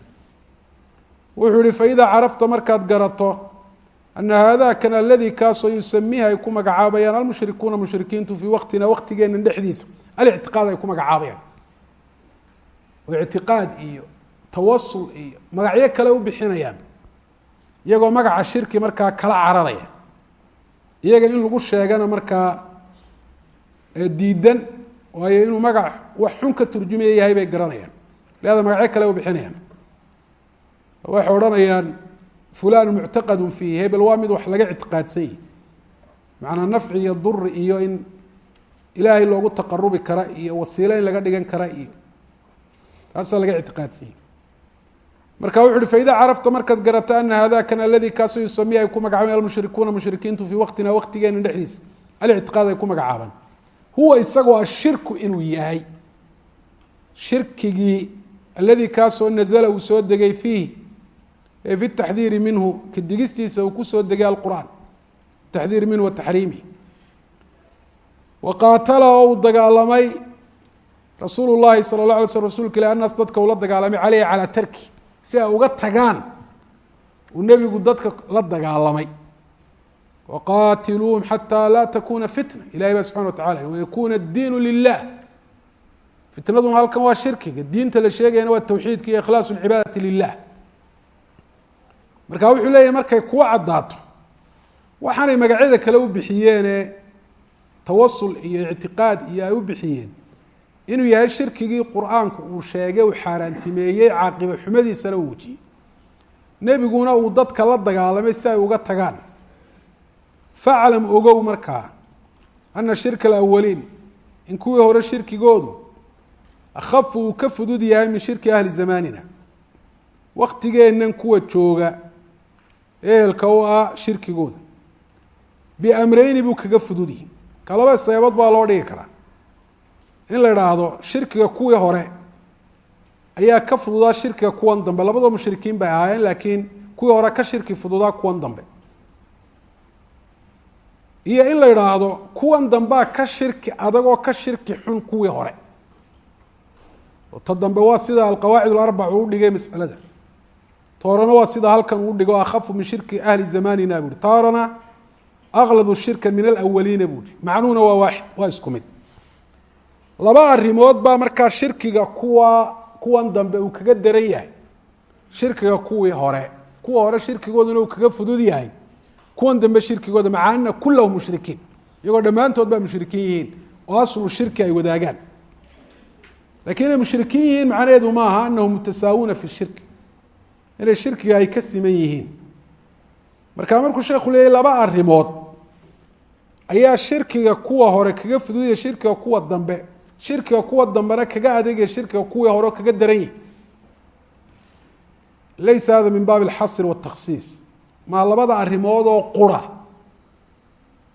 wuxuu yihi faidaa carafta markaad garato ana haadakan aladi kaasoo yusamiiha ay ku magacaabayaan almushrikuuna mushrikiintu fii waqtina waqtigeena dhexdiisa alictiqaad ay ku magacaabayaan oo ictiqaad iyo tawasul iyo magacyo kale u bixinayaan iyagoo magaca shirki markaa kala cararaya iyaga in lagu sheegana markaa diidan waayo inuu magac wax xun ka turjumaya yahay bay garanayaan leada magacyo kale u bixinayaan waxay odhanayaan fulan muctaqadu fiihi hebel waa mid wax laga ictiqaadsan yihi macnaa nafci iyo duri iyo in ilaahay loogu taqarubi kara iyo wasiilo in laga dhigan kara iyo taasaa laga ictiqaadsan yihi marka wuxu uhi faida carafta markaad garato ana hadakan aladi kaasoo yusamiya ay ku magacaabeen almushrikuuna mushrikiintu fii waqtina waqtigeena dhexdiisa alictiqaad ay ku magacaabaan huwa isagoo ashirku inuu yahay shirkigii aladi kaasoo nazla uu soo degay fiih fi taxdiiri minhu kadigistiisa uu ku soo degay alqur'aan. Taxdiir minhu wa taxriimih wa qaatala oo uu dagaalamay rasuulu sala اla alay slm rasulka ilah annaas dadka ula dagaalamay caleyhi calaa tarki si ay uga tagaan uu nebigu dadka la dagaalamay. Waqaatiluuhum xataa laa takuna fitna. Ilahay baa subxana wa tacala wayakuna addiinu lilah fitnaduna halkan waa shirkiga. Diinta la sheegayana waa tawxiidka iyo ikhlaasu lcibaadati lilah marka wuxuu leeyahy markay kuwa caddaato waxaanay magacyada kale u bixiyeene tawasul iyo ictiqaad iyo ay u bixiyeen. Inuu yahay shirkigii qur'aanku uu sheegay uu xaaraantimeeyey caaqiba xumadiisana uu wejiyey nebiguna uu dadka la dagaalamay si ay uga tagaan. Faclam ogow markaa ana shirka alawaliin in kuwii hore shirkigoodu akhafu uu ka fudud yahay min shirki ahli zamaanina. Waktigeennan kuwa jooga ehelka u ah shirkigooda. Biamreyni buu kaga fudud yihi ka laba seebood baa loo dhigi karaa. In la idhaahdo shirkiga kuwii hore ayaa ka fududaa shirkiga kuwan dambe. Labadoo mushrikiin bay ahaayeen laakiin kuwii hore ka shirki fududaa kuwan dambe. Iyo in la idhaahdo kuwan dambaa ka shirki adagoo ka shirki xun kuwii hore. Ta dambe waa sida alqawaacid alarbac uu udhigay masalada toorana waa sida halkan uu dhigo akhafu min shirki ahli zamanina bui toorana akladu shirka min alawaliina bui macnuhuna waa waaxid waa isku mid. Laba arrimood baa markaa shirkiga kuwa kuwan dambe uu kaga daran yahay. Shirkiga kuwii hore kuwa hore shirkigooduna uu kaga fudud yahay. Kuwan dambe shirkigooda maca ana mushrikiin. Iyagoo dhammaantood baa mushrikiin yihiin oo aslu shirki ay wadaagaan. Lakiin inay mushrikiin yihiin macnaheedu ma aha anahum mutasaawuuna fi shirki inay shirkiga ay ka siman yihiin. Marka markuu sheekhu leeyay laba arrimood ayaa shirkiga kuwa hore kaga fududaya shirkiga kuwa dambe. Shirkiga kuwa dambena kaga adeegaya shirkiga kuwii hore kaga daran yihi laysa hada min baabi alxasri watakhsiis maa labada arrimood oo qura.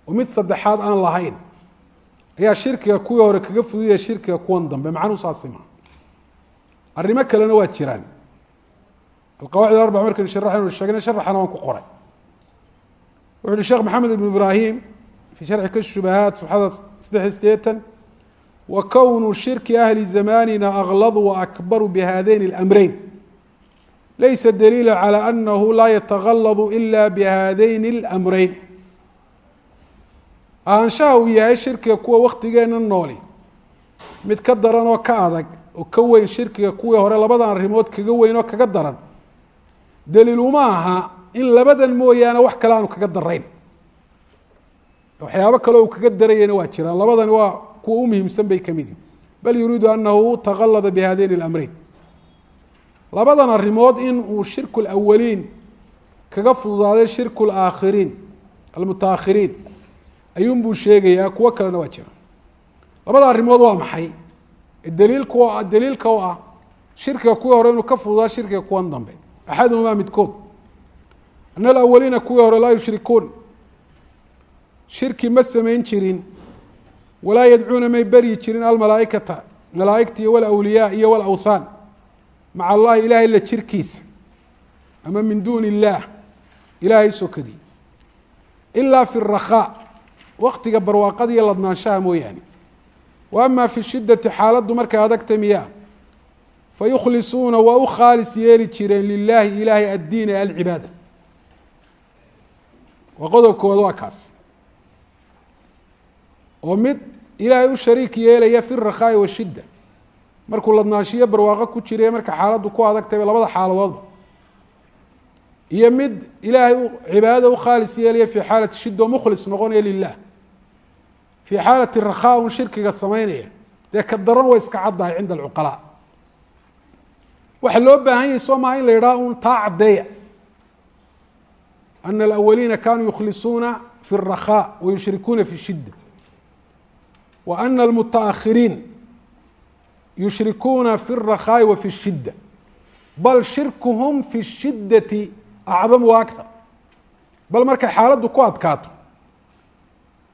Oo mid saddexaad aan lahayn ayaa shirkiga kuwii hore kaga fududaya shirkiga kuwan dambe. Macnuhu saasi arrimo kalena waa jiraan alqawaacid alarbac markaynu sharaxaynu sheegnay sharaxana waan ku qoray wuxu uhi sheekh maxamed ibn ibraahim fi sharxi ka shubahaat sabxada saddex sideetan wa kownu shirki ahli zamanina akladu waakbaru bihadayn اlamreyn laysa daliila calى anahu laa yatagaladu ila bihadayn اlamreyn ahaanshaha uu yahay shirkiga kuwa waktigeena nooli mid ka daran oo ka adag oo ka weyn shirkiga kuwii hore labadan arrimood kaga weyn oo kaga daran daliil uma aha in labadan mooyaane wax kale aanu kaga darayn waxyaabo kale uu kaga darayana waa jiraan. Labadan waa kuwa muhiimsan bay ka mid yihiin bal yuriidu annahu taqalada bihadayn اlamreyn labadan arimood in uu shirku اlawaliin kaga fududaaday shirku laakhiriin ayuun buu sheegayaa kuwo kalena waa jira labada arimood waa maxay? Daliilku daliilka oo ah shirkiga kuwii hore inuu ka fududaa shirkiga kuwan dambe axaduhumaa midkood ana alawaliina kuwii hore laa yushrikuun shirki ma samayn jirin walaa yadcuuna may beryi jirin almalaaikata malaaigta iyo walawliyaa iyo walawthaan maca allahi ilahay la jirkiisa ama min duuni illaah ilaahay sokadii ilaa fi rakhaa waktiga barwaaqada iyo ladnaanshaha mooyaane wa ama fi shidati xaaladdu markay adagta miyaa fa yukhlisuuna waa u khaalis yeeli jireen lilaahi ilaahay addiin ee alcibaada waa qodobkooda waa kaas oo mid ilaahay u shariik yeelaya fi rakhaai washidda markuu ladnaanshiyo barwaaqo ku jirayo marka xaaladdu ku adagtayba labada xaaladoodba iyo mid ilaahay cibaadada u khaalis yeelaya fi xaalati shidda oo mukhlis noqonaya lilah fii xaalati rakhaa un shirkiga samaynaya dee ka daran way iska caddahay cinda alcuqalaa waxa loo baahan yahay soo maha in la yidhaha un taa caddeeya ana alawaliina kanuu yukhlisuuna fi الrakhaa wayushrikuuna fi shidda wa ana almutaakhiriin yushrikuuna fi الrakhaai wa fi الshidda bal shirkuhum fi الshidati acdamu wa akthar bal markay xaaladdu ku adkaato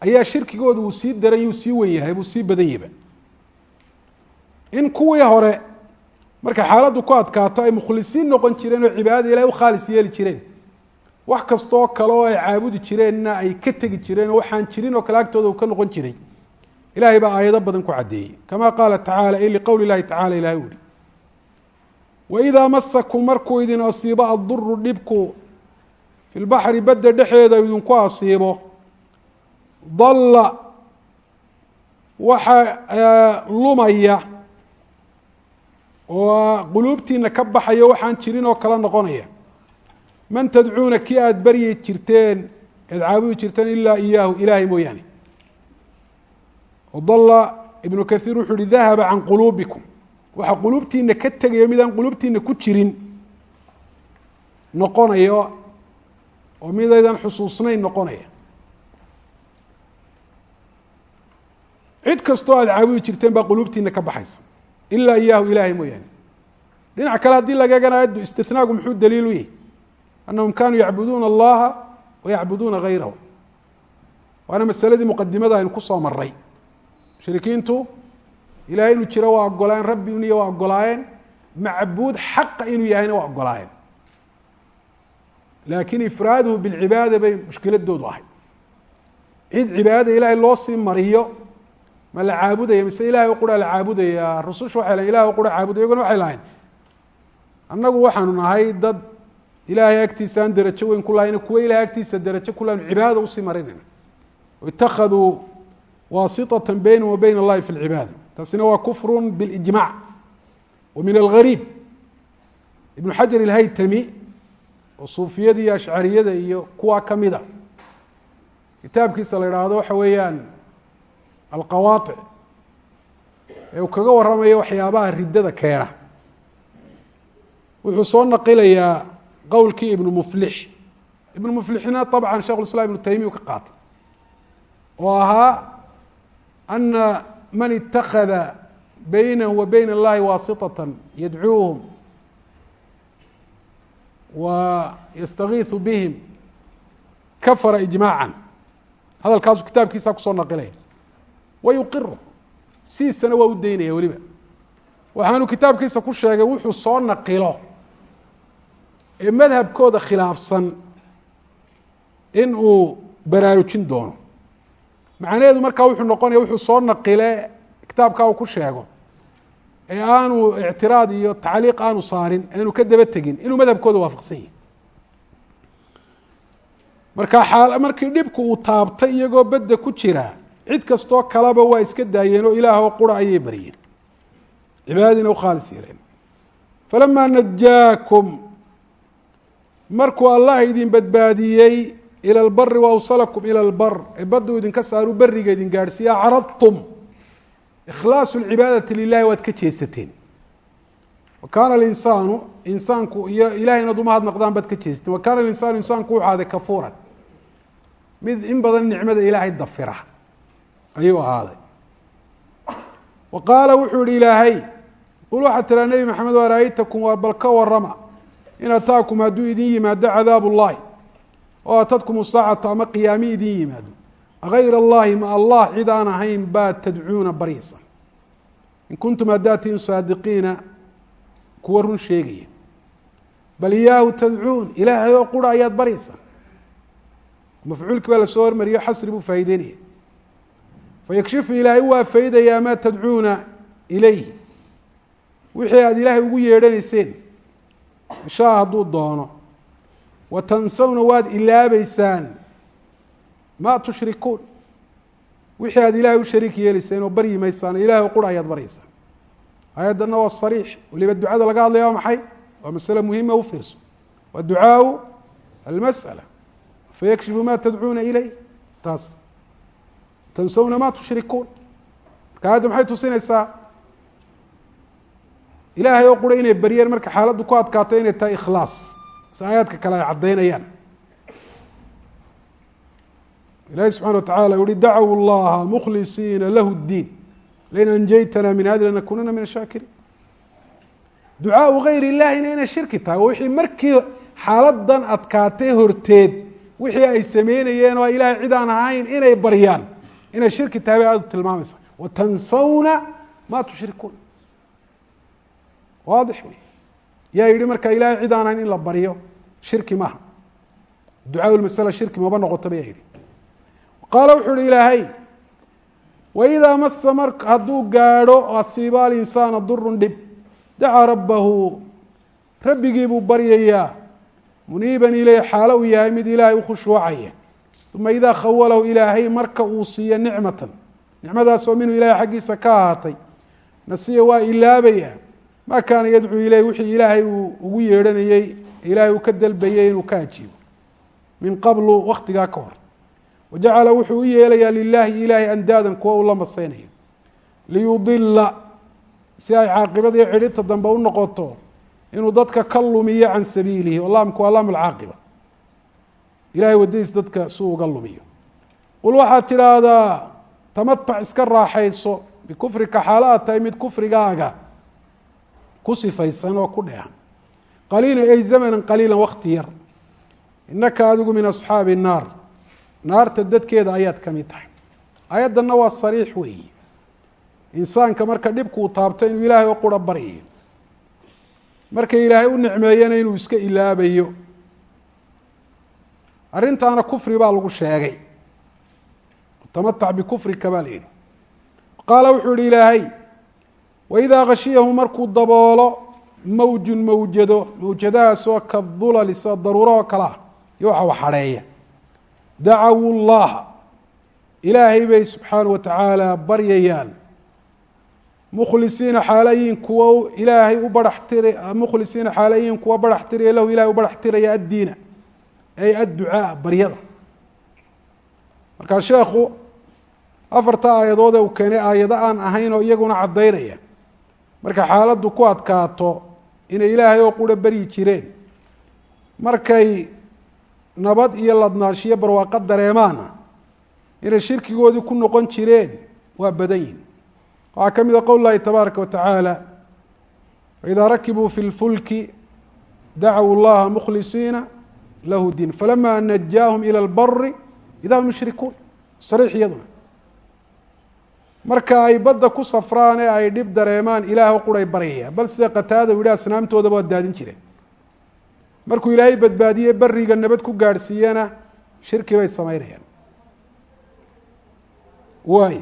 ayaa shirkigooda uu sii daran yuu sii wen yahay buu sii badan yaba in kuwii hore markay xaaladdu ku adkaato ay mukhlisiin noqon jireen oo cibaadada ilahay u khaalis yeeli jireen. Wax kastoo kale oo ay caabudi jireenna ay ka tegi jireen oo waxaan jirin oo kale agtooda uu ka noqon jiray. Ilahay baa aayado badan ku caddeeyey. Kama qaala tacaala i liqowli llahi tacala ilahay uhi waidaa masakum markuu idin asiibo adduru dhibku fi lbaxri badda dhexeeda idinku asiibo. Dalla waxa lumaya oo quluubtiina ka baxayo waxaan jirin oo kala noqonaya. Man tadcuuna kii aada baryi jirteen ead caabudi jirteen ilaa iyaahu ilaahay mooyaane. Dala ibnu kaiir wuxuu ihi dahaba can quluubikum. Waxaa quluubtiina ka tegayo midaan quluubtiina ku jirin noqonayo oo midaydan xusuusnayn noqonaya. Cid kastoo aada caabudi jirteen baa quluubtiina ka baxaysa ilaa iyaahu ilaahay mooyaane. Dhinac kale haddii lagagana addu istinaagu muxuu daliil u yahy annahum kanuu yacbuduuna allaha wa yacbuduuna gayrahu waana masaladii muqadimada aynu ku soo maray mushrikiintu ilahay inuu jiro waa ogolaayeen rabbi iniyo waa ogolaayeen macbuud xaqa inuu yahayna waa ogolaayeen laakiin ifraaduhu bilcibaada bay mushkiladoodu ahay cid cibaadada ilaahay loo sii mariyo ma la caabudaya? Mise ilahay qura la caabudaya? Rususha waxay lahen ilahay o qura caabuday iyagona waxay lahayn. Annagu waxaanu nahay dad ilaahay agtiisa aan derajo weyn ku lahayna kuwo ilahay agtiisa derajo ku lahaynu cibaadada u sii marinayna itakaduu waasitata baynahum wa bayn allahi fi lcibaada taasina waa kufru bilijmac wa min algariib ibnu xajar ilhaytami oo suufiyada iyo ashcariyada iyo kuwaa kamida kitaabkiisa la idhaahdo waxa weeyaan alqawaaطic ee uu kaga waramayo waxyaabaha riddada keena wuxuu soo naqilayaa qowlkii ibnu muflix ibnu muflixna طabcan shekh islam ibnu taymiya u ka qaatay oo ahaa ana man itakada baynahu wa bayn اllahi waasitaة yadcuuhum wa yastagiiثu bihim kafara ijmaaca hadalkaasu kitaabkiisa kusoo naqilaya wa yuqiru sidiisana waa u daynaya weliba waxaanu kitaabkiisa ku sheegay wuxuu soo naqilo ee madhabkooda khilaafsan in uu baraarujin doono macnaheedu markaa wuxuu noqonaya wuxuu soo naqile kitaabkaa uu ku sheego ee aanu ictiraad iyo tacliiq aanu saarin aanu ka daba tegin inuu madhabkooda waafaqsan yahi marka xaal markii dhibku uu taabtay iyagoo bedda ku jira cid kastoo kaleba waa iska daayeen oo ilaahoo qura ayay baryeen cibaadadiina u khaalis yeeleen. Falamaa najaakum markuu allah idin badbaadiyey ila lbari waawsalakum ila lbar ee baduu idinka saaruu beriga idin gaadhsiiya caradtum. Ikhlaasu lcibaadati lilahi waad ka jeesateen. Wa kaana alinsaanu insaanku iyo ilahayna ad uma hadnaqdaan baad ka jeesateen wa kaana alinsaanu insaanku wuxu ahday kafuuran. Mid in badan nicmada ilaahay dafira ayuu ahaaday. Wa qaala wuxuu yihi ilaahay qul waxaad tiraa nebi maxamed araaytakum waa bal ka warama in ataakum hadduu idin yimaado cadaab اllahi oo atadkum saacatu ama qiyaami idin yimaado. Agayr allahi ma allah cid aan ahayn baad tadcuuna baryaysa in kuntum hadaatiin saadiqiina kuwa run sheegaya bal iyaahu tadcuun ilaahay oo qura ayaad baryaysa mafcuulkii baa la soo hormariyo xasri buu faa'ideynaya fayakshifu ilaahay waa faydayaa maa tadcuuna ilayh wixii aada ilaahay ugu yeedhanayseen inshaa hadduu doono wa tansawna waad ilaabeysaan maa tushrikuun wixii aada ilaahay u shariik yeelayseen oo baryi maysaan oo qura ayaad baryaysaan ayaddana waa sariix waliba ducada laga hadlaya waa maxay waa masale muhima u fiirso waa ducaau almas'ala fayakshifu ma tadcuuna ilayh taas tansawna ma tushrikuun marka ayadda maxay tusinaysaa ilaahay oo qura inay baryeen marka xaaladdu ku adkaatay inay tahay ikhlaas si aayaadka kale ay caddaynayaan ilahi subxana wa tacala uhi dacaw llaha mukhlisiina lahu اdiin lain anjaytana min hadi lanakunana min ashaakiriin ducaau gayr illahina inay shirki tahay oo wixii markii xaaladan adkaatay horteed wixii ay sameynayeen oo ilahay cid aan ahayn inay baryaan inay shirki tahay bay aadu tilmaamaysa watansawna ma tushrikuun waadix wey yaa yihi marka ilahay cid aan ahayn in la baryo shirki maaha ducaa masala shirki maba noqotaba yaa yihi qaala wuxuu uhi ilaahay waidaa masa mar hadduu gaadho asiiba alinsaana durun dhib dacaa rabbahu rabbigii buu baryayaa muniiban ileyh xaalo uu yahay mid ilaahay u khushuucaya uma idaa khawalahu ilaahay marka uu siiyo nicmatan nicmadaasoo minhu ilahay xaggiisa ka ahaatay nasiya waa ilaabaya maa kaana yadcuu ileyh wixii ilaahay uu ugu yeedhanayey ilaahay uu ka dalbayey inuu ka ajiibo min qablu waktigaa ka hor wajacala wuxuu u yeelayaa lilaahi ilaahay andaadan kuwa uu la masaynayo liyudila si ay caaqibada iyo cidhibta dambe u noqoto inuu dadka ka lumiyo can sabiilihi o laamku waa laam ilahay wadadiis dadka si uga lumiyo. Qul waxaad tidhaahdaa tamatac iska raaxayso bikufrika xaalo aad tahay mid kufrigaaga ku sifaysan oo ku dheehan. Qaliila ay zamanan qaliila wakti yar. Inaka adigu min asxaabi الnaar naarta dadkeeda ayaad ka mid tahay. Ayaddanna waa sariix weeyi. Insaanka marka dhibku uu taabto inuu ilaahay oo qura baryayo marka ilaahay u nicmeeyana inuu iska ilaabayo arrintaana kufri baa lagu sheegay. Tamatac bikufrika baa la yihi qaala wuxuu yihi ilaahay waidaa khashiyahu markuu daboolo mawjun mawjado mawjadahaasoo kadulali sida daruuro oo kale ah iyo waxa wax hadheeya dacawu llaha ilaahay bay subxaana wa tacaala baryayaan. Mukhlisiina xaalayiin kuwa ilaahay u barax tira mukhlisiina xaalayiin kuwa barax tiraya lahu ilahay u barax tiraya addiina ay adducaa baryada. Markaa sheekhu afarta aayadood ee uu keenay aayado aan ahayn oo iyaguna caddaynaya marka xaaladdu ku adkaato inay ilaahay oo qura beryi jireen markay nabad iyo ladnaashiyo barwaaqo dareemaana inay shirkigoodii ku noqon jireen waa badan yihiin waxaa ka mid a qowl llahi tabaaraka wa tacaala faidaa rakibuu fi lfulki dacawu llaha mukhlisiina lahu diin. Falama najaahum ilى اlbari ida hum yushrikuun sariix iyaduna. Marka ay badda ku safraan ee ay dhib dareemaan ilaah quray baryayaan bal sida qataada u yihi asnaamtoodaba waad daadin jireen? Markuu ilaahay badbaadiye beriga nabad ku gaadhsiiyana shirki bay samaynayaan. Waay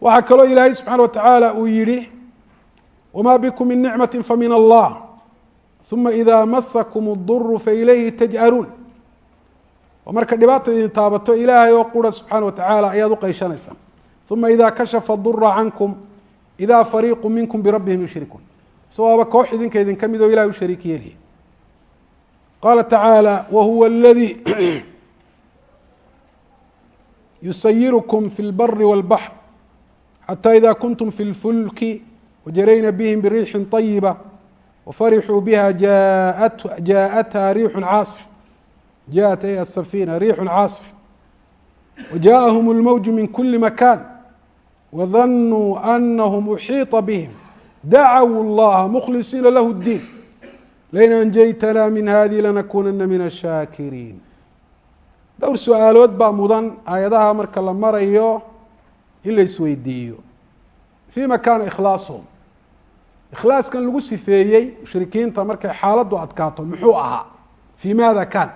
waxaa kaloo ilaahay subxaana wa tacaala uu yihi wma bikum min nicmati famin allah uma ida masakum اduru failayhi taj'aluun oo marka dhibaata idin taabato ilaahay oo qura subxaana wa tacaala ayaad u qayshanaysaan uma ida kashafa dura cankum ida fariiqu minkum birabbihim yushrikuun isagoaba koox idinka idinka mid oo ilahay u shariik yeelaya qaala tacaala wahuwa اladii yusayirukum fi اlbari wاlbaxr xata ida kuntum fi اlfulki wajarayna bihim biriixin طayiba wfarixuu biha jaaءatha riixu caasif jaaءat ay asafina riixu caasif wajaءahum اlmowju min kuli makan wadanuu anahm uxiiطa bihim dacawu اllaha mkhlisiina lahu اdiin lain anjaytana min hadihi lanakunana min الshaakiriin dhowr su-aalood baa mudan aayadaha marka la marayo in la isweydiiyo fima kana ikhlaasuhum ikhlaaskan lagu sifeeyey mushrikiinta markay xaaladdu adkaato muxuu ahaa? Fii maada kaan?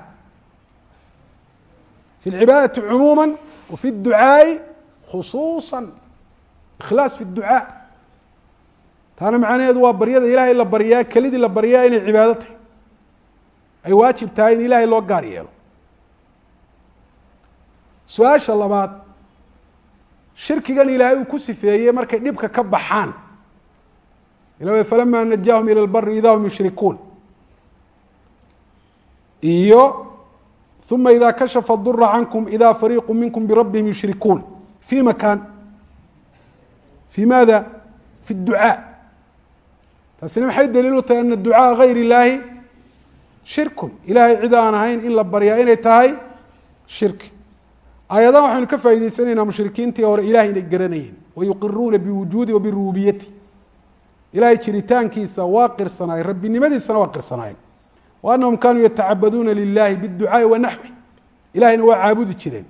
Fi lcibaadati cumuuma wa fi اducaa'i khusuusa ikhlaas fi اducaa taana macnaheedu waa baryada ilaahay la baryaa kelidii la baryaa inay cibaado tahay. Ay waajib tahay in ilaahay loo gaar yeelo. Su'aasha labaad shirkigan ilaahay uu ku sifeeyey markay dhibka ka baxaan falama najaahum ilى اlbari ida hum yushrikuun iyo uma ida kashafa dura cankum ida fariiqu minkum birabbihim yushrikuun fi makan fi maada fi اducaa taasina maxay daliil u tahay ana ducaa gayr اllaahi shirkun ilahay cid aan ahayn in la baryaa inay tahay shirki aayadahan waxaynu ka faa'idaysanaynaa mushrikiintii hore ilahay inay garanayeen wayuqiruuna biwujuudi wa birububiyati ilahay jiritaankiisa waa qirsanaayeen rabbinimadiisana waa qirsanaayeen wa anahum kaanuu yatacabaduuna lilahi biاducaaءi wa naxwi ilahayna waa caabudi jireen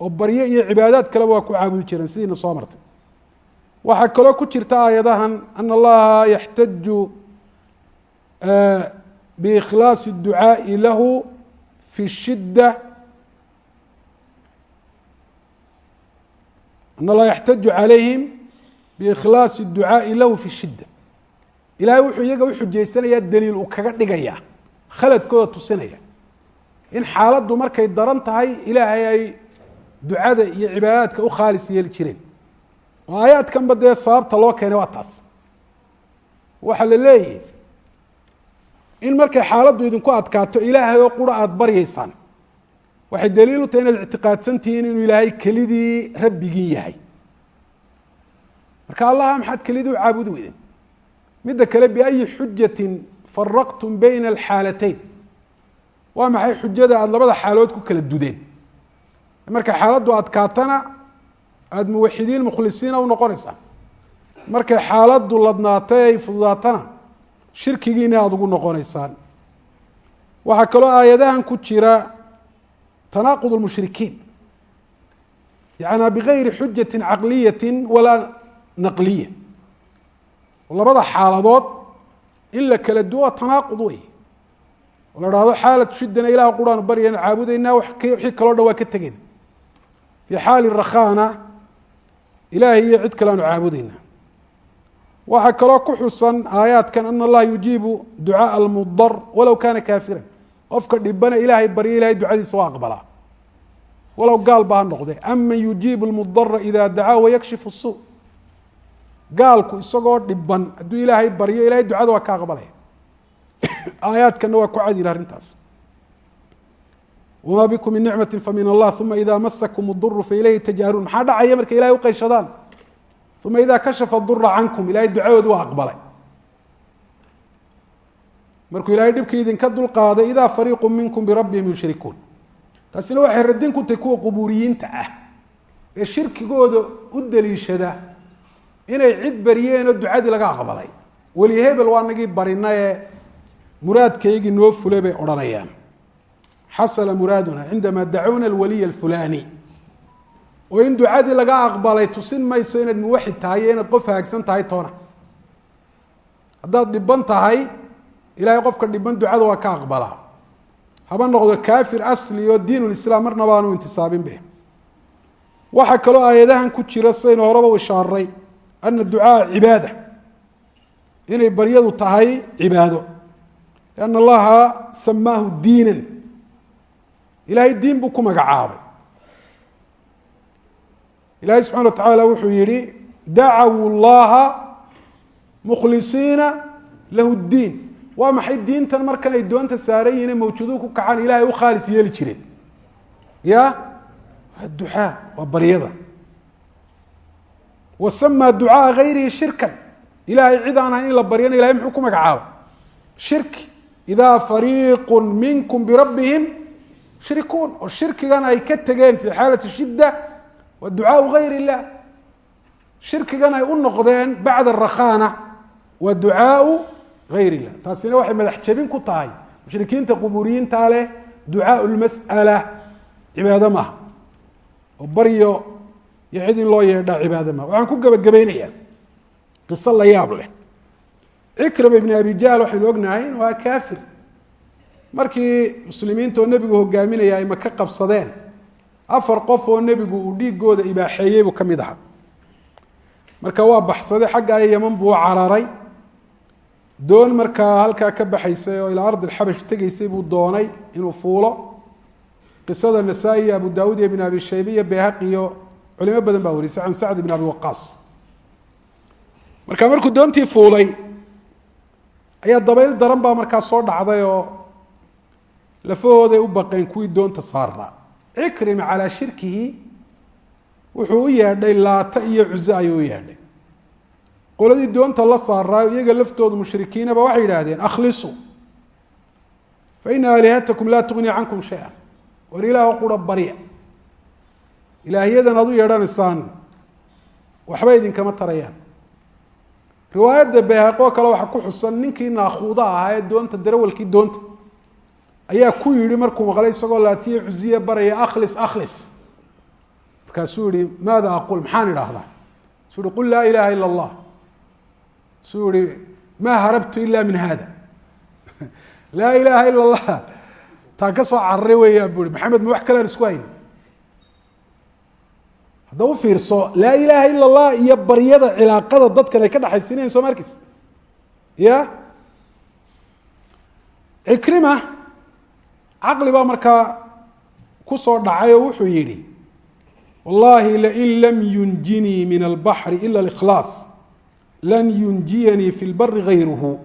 oo barye iyo cibaadaad kaleba waa ku caabudi jireen sidiina soo martay waxaa kaloo ku jirta aayadahan ana allaha yaxtaju biikhlaasi اducaaءi lahu fi shidda an allaha yaxtaju calayhim biikhlaasi اducaaءi lahu fi shidda ilahay wuxuu iyaga uxujaysanayaa daliil uu kaga dhigaya khaladkooda tusinaya. In xaaladdu markay daran tahay ilaahay ay ducada iyo cibaadaadka u khaalis yeeli jireen. Oo aayaadkanba dee sababta loo keenay waa taas. Waxaa la leeyahy in markay xaaladdu idinku adkaato ilaahay oo qura aada baryaysaan waxay daliil u tahay inaad ictiqaadsan tihiin inuu ilaahay kelidii rabbigii yahay. Marka allaha maxaad kelidii u caabudi weydeen midda kale biayi xujatin faraqtum bayna alxaalatayn. Waa maxay xujada aada labada xaalood ku kala dudeen? Marka xaaladdu adkaatana aada muwaxidiin mukhlisiina u noqonaysaa. Markay xaaladdu ladnaatay ay fududaatana shirkigiina aada ugu noqonaysaan. Waxaa kaloo aayadahan ku jira tanaaqud lmushrikiin yaعnaa bigayri xujati caqliyati walaa naqliya labada xaaladood in la kala duwo waa tanaaqud wey oo la hahdo xaalatu shidana ilaah quraan baryana caabudeynaa wixii kaloo dhan waa ka tegeyna fii xaali rakhaana ilaahay iyo cid kale aanu caabudeynaa waxaa kaloo ku xusan aayaadkan ana allaha yujiibu ducaaa almudar walow kaana kaafiran. Qofka dhibana ilaahay barya ilahay ducadiisa waa aqbalaa walow gaal ba ha noqde. Aman yujiibu lmudara ida dacaa wayakshif الsu gaalku isagoo dhiban hadduu ilaahay baryo ilahay ducada waa ka aqbalaya aayaadkana waa ku cadil arrintaas. Wma bikum min nicmati famin allah uma ida masakum اduru failayhi tajharuun maxaa dhacaya markay ilahay uqayshadaan uma ida kashafa dura cankum ilahay ducadoodi waa aqbalay. Markuu ilahay dhibkii idinka dulqaaday ida fariiqu minkum birabbihim yushrikuun. Taasina waxay radin ku tahay kuwa qubuuriyiinta ah. Ee shirkigooda u daliishada inay cid baryeenoo ducadii laga aqbalay. Weli hebel waa nagii barina ee muraadkaygii noo fule bay odhanayaan. Xasala muraaduna cindama dacuuna alwaliy alfulani oo in ducadii laga aqbalay tusin mayso inaad muwaxid tahay iyo inaad qof haagsan tahay toona. Haddaad dhiban tahay ilahay qofka dhiban ducada waa ka aqbalaa haba noqdo kafir asli oo diin lislaam marnaba aanu intisaabin be waxaa kaloo aayadahan ku jira sidaynu horeba ishaaray ana ducaaa cibaada inay baryadu tahay cibaado lianna allaha samaahu diinan ilahay diin buu ku magacaabay ilahay subxana wa tacaala wuxuu yihi dacawu llaha mukhlisiina lahu ddiin waa maxay diintan markan ay doonta saaran yihiin mawjuudu ku kacaan ilahay u khaalis yeeli jireen ya waa ducaa waa baryada wa samaa ducaaa gayrihi shirkan ilahay cid aan ahayn in la baryana ilahay muxuu ku magacaabay shirki idaa fariiqu minkum birabbihim yushrikuun oo shirkigan ay ka tegeen fi xaalati shidda wa ducaau gayr illah shirkigan ay u noqdeen bacda rakhana wa ducaau gayr illah taasina waxay madax jabin ku tahay mushrikiinta qubuuriyiintaa leh ducaau lmas'ala cibaado maaha oo baryo iyo in loo yeedhaa cibaado maaha waxaan ku gebagabaynayaa qiso la yaab leh. Cikrama ibn abi jahl waxaynu ognahay in waa kafir markii muslimiinta oo nebigu hogaaminaya ay maka qabsadeen afar qof oo nebigu uu dhiigooda ibaaxeeyey buu ka mid ahaa. Marka waa baxsaday xagga yaman buu cararay. Doon markaa halkaa ka baxaysay oo ilaa ardi xabash tegaysay buu doonay inuu fuulo. Qisada nasaa-i iyo abu daawud iyo ibn abi shaybe iyo bayhaqi iyo culimo badan baa warisay can sacd ibn abi waqaas. Marka markuu doontii fuulay ayaa dabayl daran baa markaa soo dhacday oo lafahooday u baqeen kuwii doonta saarnaa. Cikrima calaa shirkihi wuxuu u yeedhay laata iyo cuze ayuu u yeedhay. Qoladii doonta la saaraayo iyaga laftoodu mushrikiinaba waxay yidhaahdeen akhlisuu fa ina aalihatakum laa tugni cankum shaya war ilaah qura barya ilaahyadan aad u yeedhanaysaan waxba idinkama tarayaan. Riwaayadda bayhaqoo kale waxaa ku xusan ninkii naakhuuda ahaa ee doonta darawalkii doonta ayaa ku yidhi markuu maqlay isagoo laatiye cuziye baraya akhlis akhlis. Markaasuu yihi maada aqul? Maxaan idhaahdaa? Suu yihi qul laa ilaha ila allah. Suu yihi maa harabtu ila min hada laa ilaaha ila allah. Taan ka soo cararay weeyaan bu i maxamed ma wax kalean isku hayna hadda u fiirso laa ilaaha ila allah iyo baryada cilaaqada dadkan ay ka dhexaysiinayan soo ma arkeysa ya? Cikrima caqli baa markaa ku soo dhacay oo wuxuu yihi wallahi lain lam yunjinii min albaxri ila اlkhlaas lan yunjiyanii fi lbari gayruhu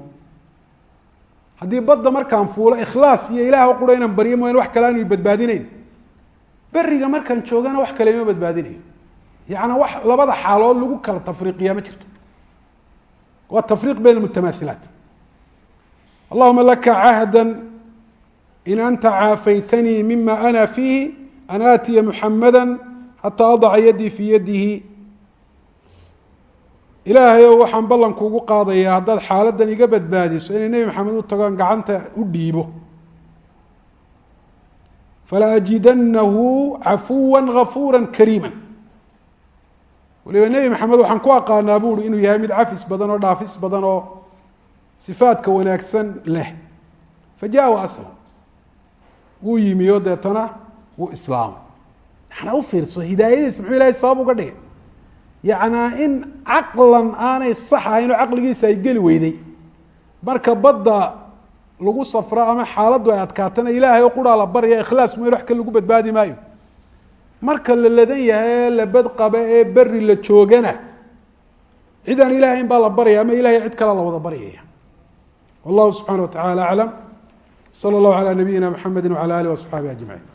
haddii badda markaan fuulo ikhlaas iyo ilaah qura inaan baryo mooyane wax kale aanu badbaadinayn. Beriga markaan joogana wax kale ima badbaadinayo yaعnaa wax labada xaalood lagu kala tafriiqiyaa ma jirto. Waa tafriiq bayn اmutamaahilaat allahuma laka cahda in anta caafaytanii mima ana fiihi an aatiya muxamada xataa adaca yaddii fii yadihi. Ilaahay ow waxaan ballankuugu qaadayaa haddaad xaaladdan iga badbaadiso inay nebi maxamed u tagoon gacanta u dhiibo. Fala ajidanahu cafuwa gafuura waliba nebi maxamed waxaan ku aqaanaa bu uhi inuu yahay mid cafis badan oo dhaafis badan oo sifaadka wanaagsan leh. Fa jaa wa aslam wuu yimi oo deetana wuu islaamay maxnaa u fiirso? Hidaayadiisa muxuu ilahay sabab uga dhigay? Yacnaa in caqlan aanay sax ahayn oo caqligiisa ay geli weyday marka badda lagu safro ama xaaladdu ay adkaatana ilaahay oo quraa la barya ikhlaas mooyn wax kale lagu badbaadi maayo marka la ladan yahay ee labad qaba ee beri la joogana cid aan ilahay in baa la baryaya ama ilahay cid kale la wada baryaya wallahu subxaana wa tacala aclam salى اllahu alى nabiyina mxamedi wعalى alih وaصxaabihi aجmaعin